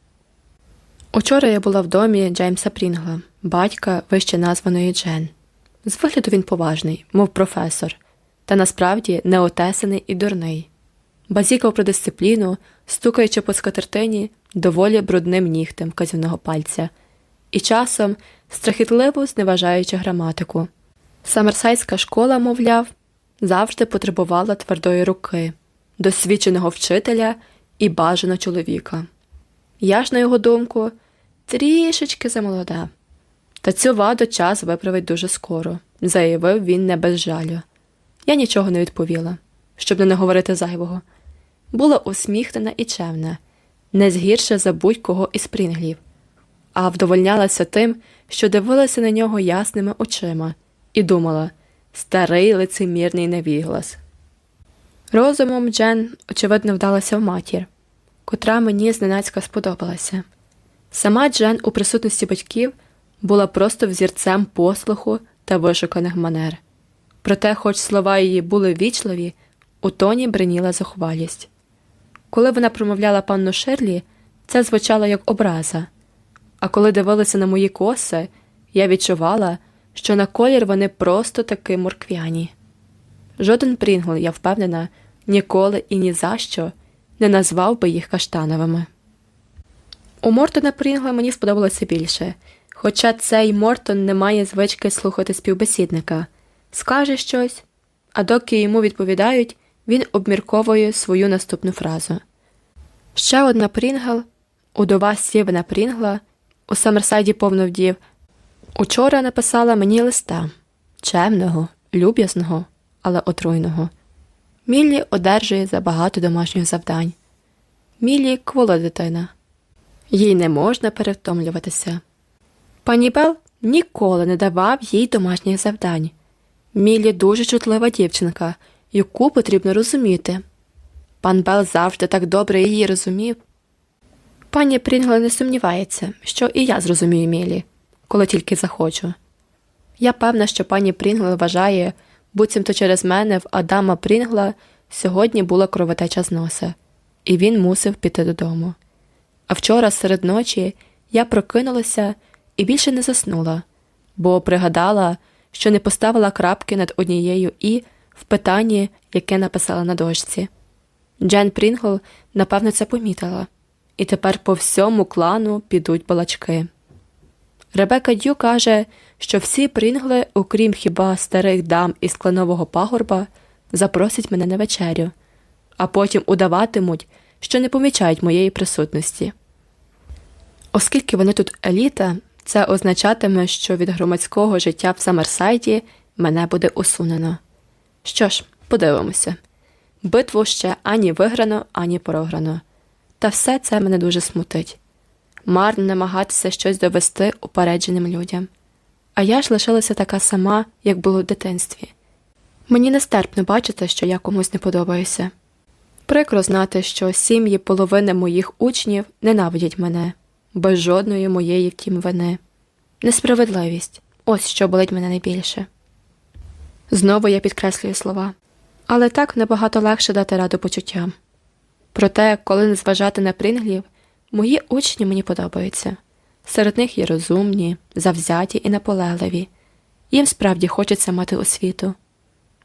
Учора я була в домі Джеймса Прінгла, батька вище названої Джен. З вигляду він поважний, мов професор, та насправді неотесаний і дурний. Базікав про дисципліну, стукаючи по скатертині доволі брудним нігтем казівного пальця, і часом страхітливо зневажаючи граматику. Самерсайська школа, мовляв, завжди потребувала твердої руки, досвідченого вчителя і бажаного чоловіка. Я ж, на його думку, трішечки замолода. Та цю ваду час виправить дуже скоро, заявив він не без жалю. Я нічого не відповіла, щоб не говорити зайвого. Була усміхнена і чемна, не згірше за будь-кого із прінглів, а вдовольнялася тим, що дивилася на нього ясними очима, і думала старий лицемірний невіглас. Розумом Джен, очевидно, вдалася в матір, котра мені зненацька сподобалася. Сама Джен у присутності батьків була просто взірцем послуху та вишуканих манер. Проте, хоч слова її були вічливі, у тоні бриніла зухвалість. Коли вона промовляла панну Шерлі, це звучало як образа, а коли дивилася на мої коси, я відчувала, що на колір вони просто таки морквяні. Жоден Прінгл, я впевнена, ніколи і ні за що не назвав би їх каштановими. У Мортона Прінгла мені сподобалося більше, хоча цей Мортон не має звички слухати співбесідника, скаже щось, а доки йому відповідають, він обмірковує свою наступну фразу. Ще одна Прінгл, удова Стівена Прінгла, у Самерсайді повно вдів, учора написала мені листа. Чемного, люб'язного, але отруйного. Міллі одержує забагато домашніх завдань. Міллі квола дитина. Їй не можна перевтомлюватися. Пані Бел ніколи не давав їй домашніх завдань. Міллі дуже чутлива дівчинка, яку потрібно розуміти. Пан Бел завжди так добре її розумів. Пані Прінгла не сумнівається, що і я зрозумію Мілі, коли тільки захочу. Я певна, що пані Прінгла вважає, буцімто через мене в Адама Прінгла сьогодні була кровотеча з носа, і він мусив піти додому. А вчора серед ночі я прокинулася і більше не заснула, бо пригадала, що не поставила крапки над однією і в питанні, яке написала на дошці. Джен Прінгл, напевно, це помітила, і тепер по всьому клану підуть балачки. Ребека Дю каже, що всі Прінгли, окрім хіба старих дам із кланового пагорба, запросять мене на вечерю, а потім удаватимуть, що не помічають моєї присутності. Оскільки вони тут еліта, це означатиме, що від громадського життя в Самерсайді мене буде усунено. Що ж, подивимося битву ще ані виграно, ані програно. Та все це мене дуже смутить марно намагатися щось довести упередженим людям. А я ж лишилася така сама, як було в дитинстві. Мені нестерпно бачити, що я комусь не подобаюся. Прикро знати, що сім'ї половини моїх учнів ненавидять мене, без жодної моєї втім вини. Несправедливість ось що болить мене найбільше. Знову я підкреслюю слова, але так набагато легше дати раду почуттям. Проте, коли не зважати на принглів, мої учні мені подобаються. Серед них є розумні, завзяті і наполегливі, їм справді хочеться мати освіту.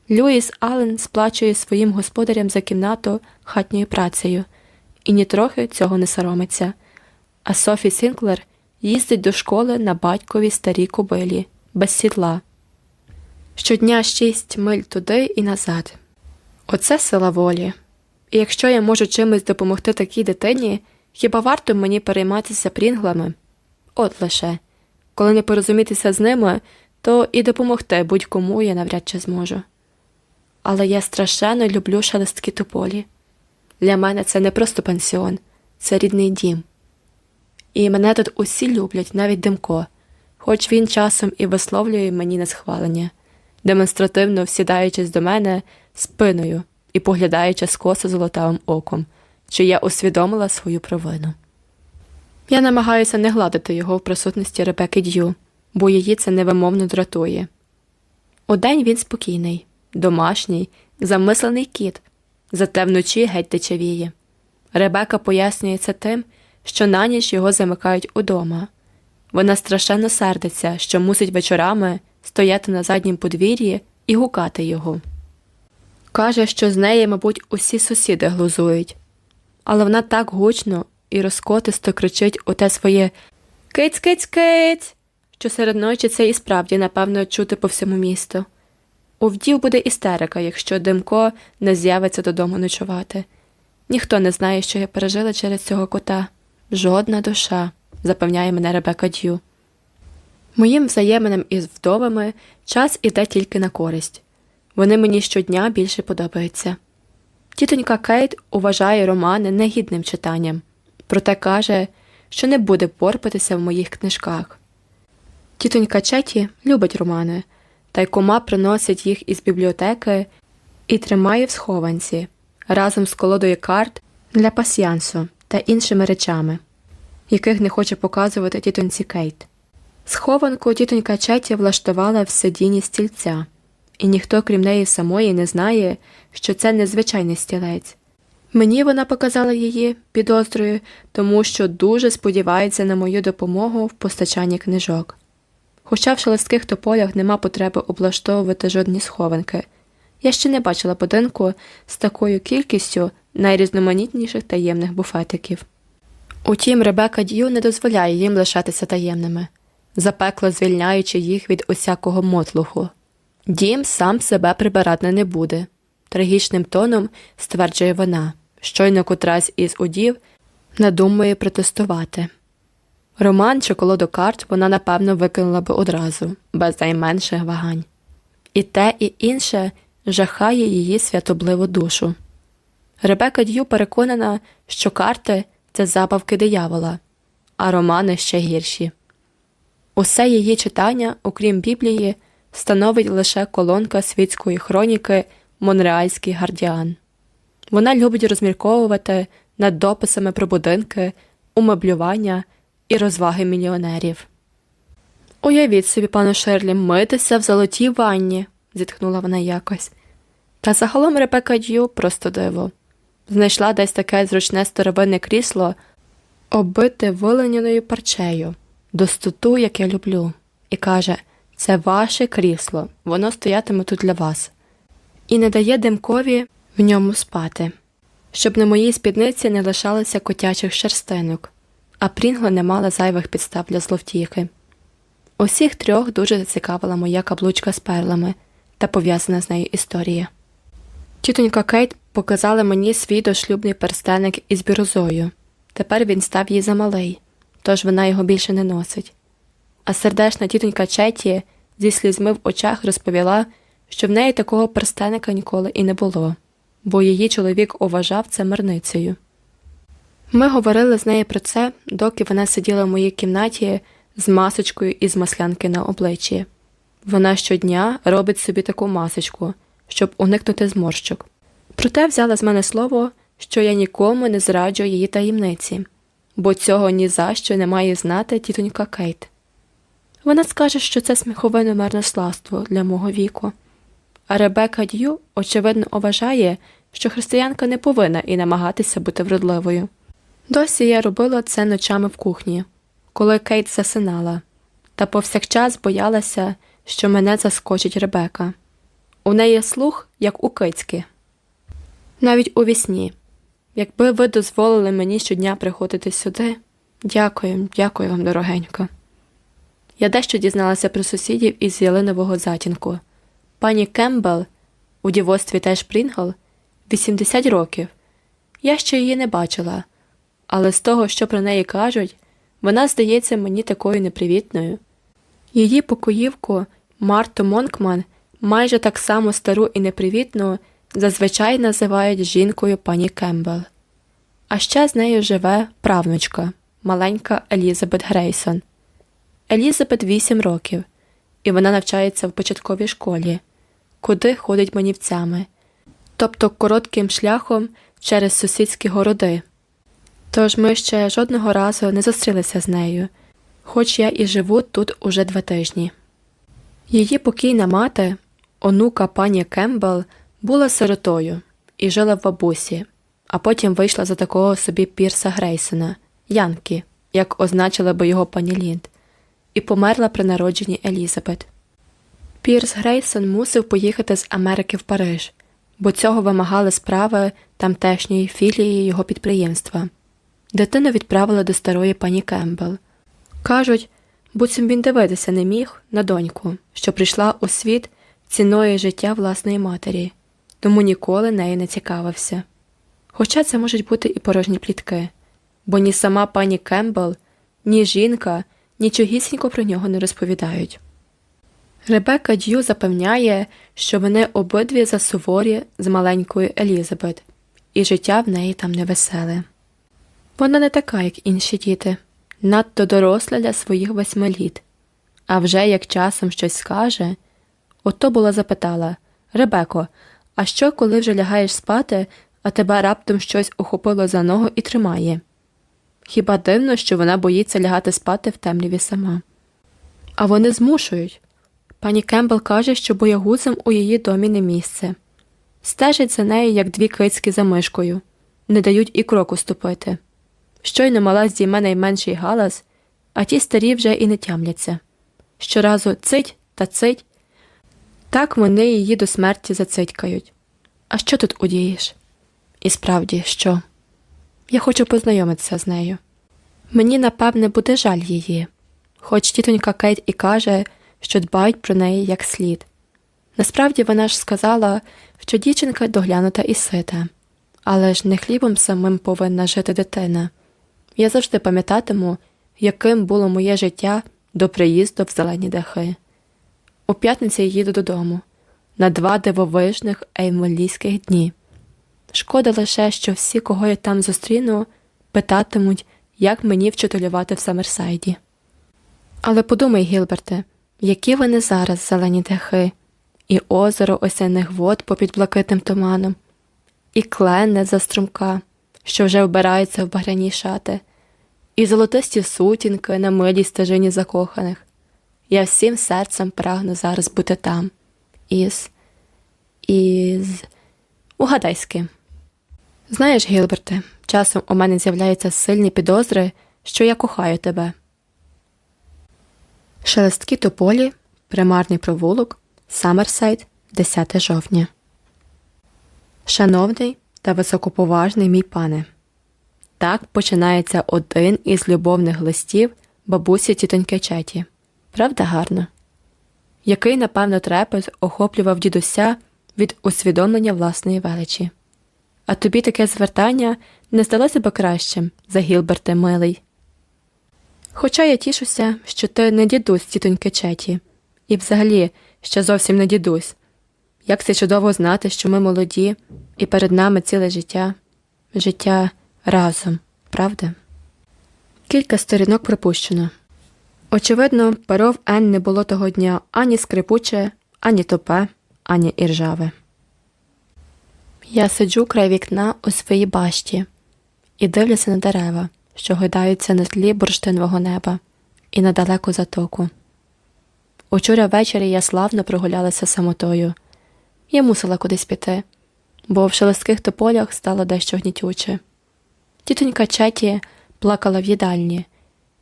Люїс Аллен сплачує своїм господарям за кімнату хатньою працею і нітрохи цього не соромиться. А Софі Сінклер їздить до школи на батьковій старій кобилі, без сідла. Щодня шість миль туди і назад. Оце сила волі. І якщо я можу чимось допомогти такій дитині, хіба варто мені перейматися прінглами? От лише коли не порозумітися з ними, то і допомогти будь-кому я навряд чи зможу. але я страшенно люблю шелесткі тополі. Для мене це не просто пансіон, це рідний дім. І мене тут усі люблять, навіть Демко, хоч він часом і висловлює мені несхвалення, демонстративно всідаючись до мене спиною і поглядаючи скосо золотавим оком, чи я усвідомила свою провину. Я намагаюся не гладити його в присутності Ребеки Д'ю, бо її це невимовно дратує. Удень він спокійний, домашній, замислений кіт, зате вночі геть течевіє. Ребека пояснює це тим, що на ніч його замикають удома. Вона страшенно сердиться, що мусить вечорами стояти на заднім подвір'ї і гукати його. Каже, що з неї, мабуть, усі сусіди глузують, але вона так гучно і розкотисто кричить у те своє Киць, киць, киць, що серед ночі це і справді, напевно, чути по всьому місту. У вдів буде істерика, якщо Димко не з'явиться додому ночувати. Ніхто не знає, що я пережила через цього кота. Жодна душа, запевняє мене Ребека Д'ю. Моїм взаєминам із вдовами час іде тільки на користь. Вони мені щодня більше подобаються. Тітонька Кейт уважає романи негідним читанням, проте каже, що не буде порпатися в моїх книжках. Тітонька Четі любить романи, та й кума приносить їх із бібліотеки і тримає в схованці разом з колодою карт для пасьянсу та іншими речами, яких не хоче показувати тітоньці Кейт. Схованку тітонька Четі влаштувала в сидінні стільця, і ніхто, крім неї самої, не знає, що це незвичайний стілець. Мені вона показала її, підозрюю, тому що дуже сподівається на мою допомогу в постачанні книжок. Хоча в шелестких тополях нема потреби облаштовувати жодні схованки. Я ще не бачила будинку з такою кількістю найрізноманітніших таємних буфетиків. Утім, Ребека Д'ю не дозволяє їм лишатися таємними, запекло звільняючи їх від усякого мотлуху. Дім сам себе прибирати не буде, трагічним тоном стверджує вона, щойно котрась із удів надумує протестувати. Роман чи колоду карт вона напевно викинула би одразу, без найменших вагань. І те, і інше жахає її святобливу душу. Ребека Д'ю переконана, що карти це забавки диявола, а романи ще гірші. Усе її читання, окрім Біблії, становить лише колонка світської хроніки Монреальський гардіан. Вона любить розмірковувати над дописами про будинки, умеблювання і розваги мільйонерів. Уявіть собі, пану Шерлі, митися в золотій ванні, зітхнула вона якось. Та загалом Ребека Д'ю просто диво. Знайшла десь таке зручне старовинне крісло, оббите виленяною парчею, достоту, як я люблю, і каже це ваше крісло, воно стоятиме тут для вас, і не дає димкові в ньому спати, щоб на моїй спідниці не лишалося котячих шерстинок, а Прінгла не мала зайвих підстав для зловтіхи. Усіх трьох дуже зацікавила моя каблучка з перлами та пов'язана з нею історія. Тітонька Кейт показала мені свій дошлюбний перстеник із бірозою. Тепер він став їй замалий, тож вона його більше не носить. А сердешна тітонька Четі зі слізьми в очах розповіла, що в неї такого перстеника ніколи і не було, бо її чоловік уважав це марницею. Ми говорили з нею про це, доки вона сиділа в моїй кімнаті з масочкою із маслянки на обличчі. Вона щодня робить собі таку масочку, щоб уникнути зморщок. Проте взяла з мене слово, що я нікому не зраджу її таємниці, бо цього ні за що не має знати тітонька Кейт. Вона скаже, що це сміховине марнославство для мого віку. А Ребека Д'ю, очевидно, вважає, що християнка не повинна і намагатися бути вродливою. Досі я робила це ночами в кухні, коли Кейт засинала, та повсякчас боялася, що мене заскочить Ребека. У неї слух, як у кицьки. Навіть уві сні. Якби ви дозволили мені щодня приходити сюди, дякую, дякую вам, дорогенько. Я дещо дізналася про сусідів із ялинового затінку. Пані Кемпбелл, у дівоцтві теж Прінгл, 80 років. Я ще її не бачила, але з того, що про неї кажуть, вона здається мені такою непривітною. Її покоївку Марту Монкман майже так само стару і непривітну, зазвичай називають жінкою пані Кембл. А ще з нею живе правнучка, маленька Елізабет Грейсон. Елізабет 8 років, і вона навчається в початковій школі, куди ходить манівцями, тобто коротким шляхом через сусідські городи. Тож ми ще жодного разу не зустрілися з нею, хоч я і живу тут уже два тижні. Її покійна мати, онука пані Кембл, була сиротою і жила в бабусі, а потім вийшла за такого собі Пірса Грейсона, Янки, як означила би його пані Лінд, і померла при народженні Елізабет. Пірс Грейсон мусив поїхати з Америки в Париж, бо цього вимагали справи тамтешньої філії його підприємства. Дитину відправили до старої пані Кембл. Кажуть, буцім він дивитися не міг на доньку, що прийшла у світ ціною життя власної матері, тому ніколи нею не цікавився. Хоча це можуть бути і порожні плітки, бо ні сама пані Кембл, ні жінка нічогісінько про нього не розповідають. Ребека Д'ю запевняє, що вони обидві засуворі з маленькою Елізабет, і життя в неї там невеселе. Вона не така, як інші діти, надто доросла для своїх восьми літ. А вже як часом щось скаже, ото була запитала Ребеко, а що, коли вже лягаєш спати, а тебе раптом щось охопило за ногу і тримає? Хіба дивно, що вона боїться лягати спати в темряві сама? А вони змушують. Пані Кембл каже, що боягузам у її домі не місце. Стежать за нею, як дві кицьки за мишкою, не дають і кроку ступити. Щойно мала здійме найменший галас, а ті старі вже і не тямляться. Щоразу цить та цить. Так вони її до смерті зацитькають. А що тут удієш? І справді, що? Я хочу познайомитися з нею. Мені, напевне, буде жаль її, хоч тітонька Кейт і каже, що дбають про неї як слід. Насправді вона ж сказала, що дівчинка доглянута і сита, але ж не хлібом самим повинна жити дитина. Я завжди пам'ятатиму, яким було моє життя до приїзду в зелені дахи. У п'ятниці їду додому на два дивовижних еймолійських дні. Шкода лише, що всі, кого я там зустріну, питатимуть, як мені вчителювати в Самерсайді. Але подумай, Гілберте, які вони зараз зелені дахи, і озеро осяних вод попід блакитним туманом, і кленне за струмка, що вже вбирається в багряні шати, і золотисті сутінки на милій стежині закоханих. Я всім серцем прагну зараз бути там, із. із. Угадай з ким. Знаєш, Гілберте, часом у мене з'являються сильні підозри, що я кохаю тебе. Шелесткі тополі, примарний провулок, Саммерсайд, 10 жовтня. Шановний та високоповажний мій пане. Так починається один із любовних листів бабусі тітоньки Четі. Правда, гарно? Який, напевно, трепет охоплював дідуся від усвідомлення власної величі. А тобі таке звертання не здалося би кращим за Гілберте милий. Хоча я тішуся, що ти не дідусь тітоньки Четі, і взагалі ще зовсім не дідусь. Як це чудово знати, що ми молоді, і перед нами ціле життя, життя разом, правда? Кілька сторінок пропущено. Очевидно, перо в Ен не було того дня ані скрипуче, ані топе, ані іржаве. Я сиджу край вікна у своїй башті і дивлюся на дерева, що гойдаються на тлі бурштинового неба, і на далеку затоку. Учора ввечері я славно прогулялася самотою. Я мусила кудись піти, бо в шелестких тополях стало дещо гнітюче. Тітонька Четі плакала в їдальні,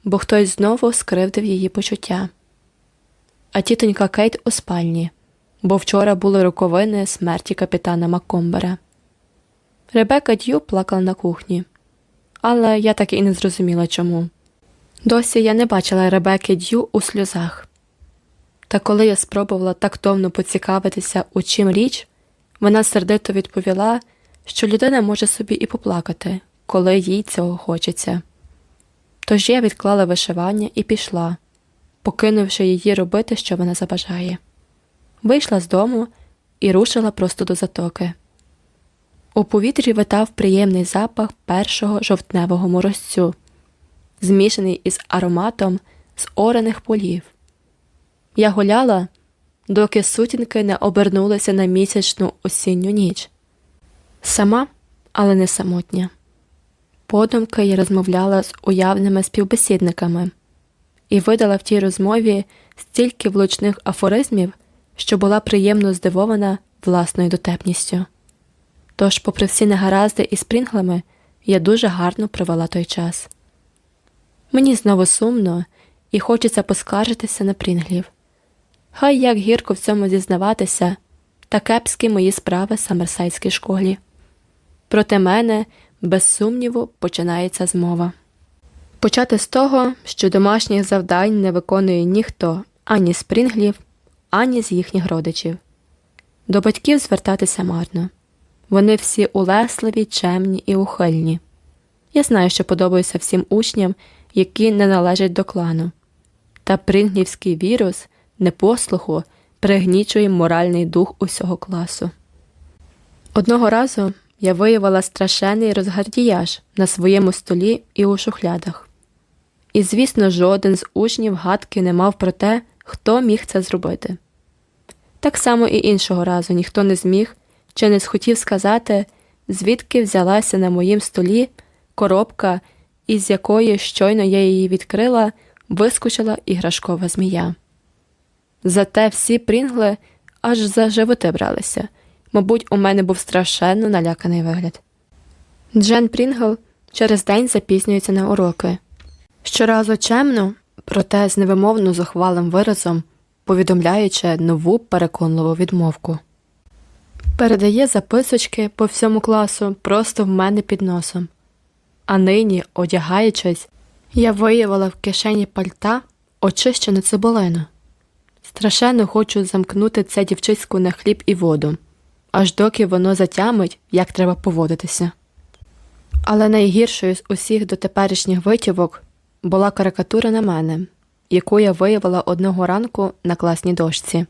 бо хтось знову скривдив її почуття. А тітонька Кейт у спальні, бо вчора були роковини смерті капітана Маккомбера. Ребека Д'ю плакала на кухні, але я так і не зрозуміла чому. Досі я не бачила Ребеки Д'ю у сльозах. Та коли я спробувала тактовно поцікавитися, у чим річ, вона сердито відповіла, що людина може собі і поплакати, коли їй цього хочеться. Тож я відклала вишивання і пішла, покинувши її робити, що вона забажає. Вийшла з дому і рушила просто до затоки. У повітрі витав приємний запах першого жовтневого морозцю, змішаний із ароматом з орених полів. Я гуляла, доки сутінки не обернулися на місячну осінню ніч. Сама, але не самотня. Подумки я розмовляла з уявними співбесідниками і видала в тій розмові стільки влучних афоризмів, що була приємно здивована власною дотепністю. Тож, попри всі негаразди із спрінглами, я дуже гарно провела той час. Мені знову сумно і хочеться поскаржитися на прінглів. Хай як гірко в цьому зізнаватися, та кепські мої справи в Самерсайдській школі. Проти мене, без сумніву, починається змова. Почати з того, що домашніх завдань не виконує ніхто ані з прінглів, ані з їхніх родичів. До батьків звертатися марно. Вони всі улесливі, чемні і ухильні. Я знаю, що подобаюся всім учням, які не належать до клану. Та прінглівський вірус непослуху пригнічує моральний дух усього класу. Одного разу я виявила страшенний розгардіяж на своєму столі і у шухлядах. І, звісно, жоден з учнів гадки не мав про те, хто міг це зробити. Так само і іншого разу ніхто не зміг чи не схотів сказати, звідки взялася на моїм столі коробка, із якої щойно я її відкрила, вискочила іграшкова змія. Зате всі прінгли аж за животи бралися. Мабуть, у мене був страшенно наляканий вигляд. Джен Прінгл через день запізнюється на уроки. Щоразу чемно, проте з невимовно зухвалим виразом, повідомляючи нову переконливу відмовку. Передає записочки по всьому класу просто в мене під носом. А нині, одягаючись, я виявила в кишені пальта очищену цибулину. Страшенно хочу замкнути це дівчиську на хліб і воду, аж доки воно затямить, як треба поводитися. Але найгіршою з усіх дотеперішніх витівок була карикатура на мене, яку я виявила одного ранку на класній дошці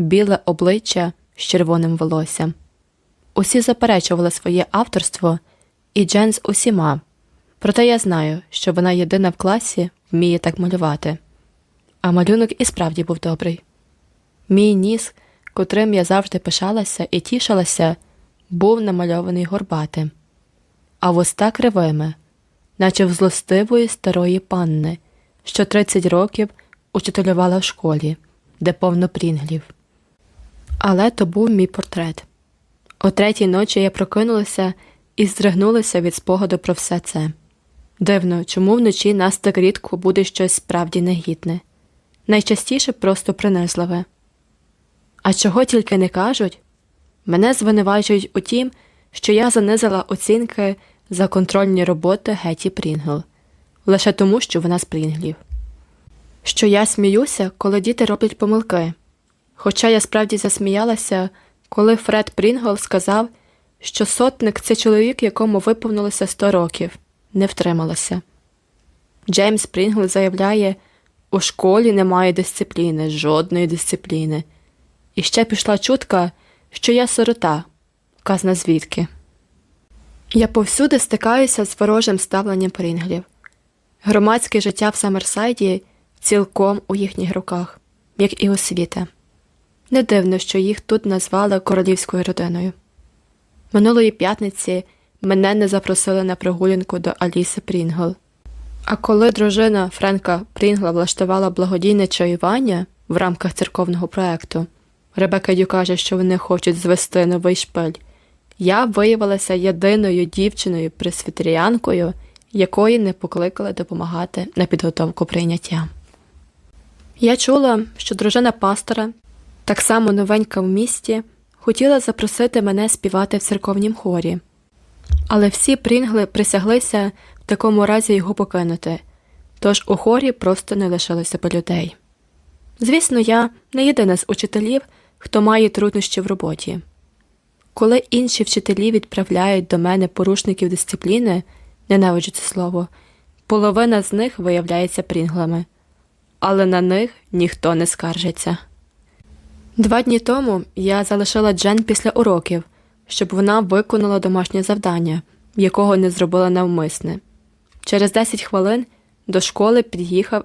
біле обличчя з червоним волоссям. Усі заперечували своє авторство і Джен з усіма, проте я знаю, що вона єдина в класі вміє так малювати. А малюнок і справді був добрий. Мій ніс, котрим я завжди пишалася і тішилася, був намальований горбатим, а вуста кривими, наче в злостивої старої панни, що 30 років учителювала в школі, де повно прінглів. Але то був мій портрет. О третій ночі я прокинулася і здригнулася від спогаду про все це. Дивно, чому вночі нас так рідко буде щось справді негідне, найчастіше просто принизливе. А чого тільки не кажуть? Мене звинувачують у тім, що я занизила оцінки за контрольні роботи Геті Прінгл, лише тому, що вона з Прінглів. Що я сміюся, коли діти роблять помилки. Хоча я справді засміялася, коли Фред Прінгл сказав, що сотник це чоловік, якому виповнилося 100 років, не втрималася. Джеймс Прінгл заявляє, у школі немає дисципліни, жодної дисципліни. І ще пішла чутка, що я сирота, казна звідки. Я повсюди стикаюся з ворожим ставленням Прінглів. Громадське життя в Саммерсайді цілком у їхніх руках, як і освіта. Не дивно, що їх тут назвали королівською родиною. Минулої п'ятниці мене не запросили на прогулянку до Аліси Прінгл. А коли дружина Френка Прінгла влаштувала благодійне чаювання в рамках церковного проекту, Ребека Дю каже, що вони хочуть звести новий шпиль. Я виявилася єдиною дівчиною пресвітеріанкою, якої не покликали допомагати на підготовку прийняття. Я чула, що дружина пастора так само новенька в місті, хотіла запросити мене співати в церковнім хорі, але всі прінгли присяглися в такому разі його покинути, тож у хорі просто не лишилося б людей. Звісно, я не єдина з учителів, хто має труднощі в роботі. Коли інші вчителі відправляють до мене порушників дисципліни, ненавиджу це слово, половина з них виявляється прінглами, але на них ніхто не скаржиться. Два дні тому я залишила Джен після уроків, щоб вона виконала домашнє завдання, якого не зробила навмисне. Через 10 хвилин до школи під'їхав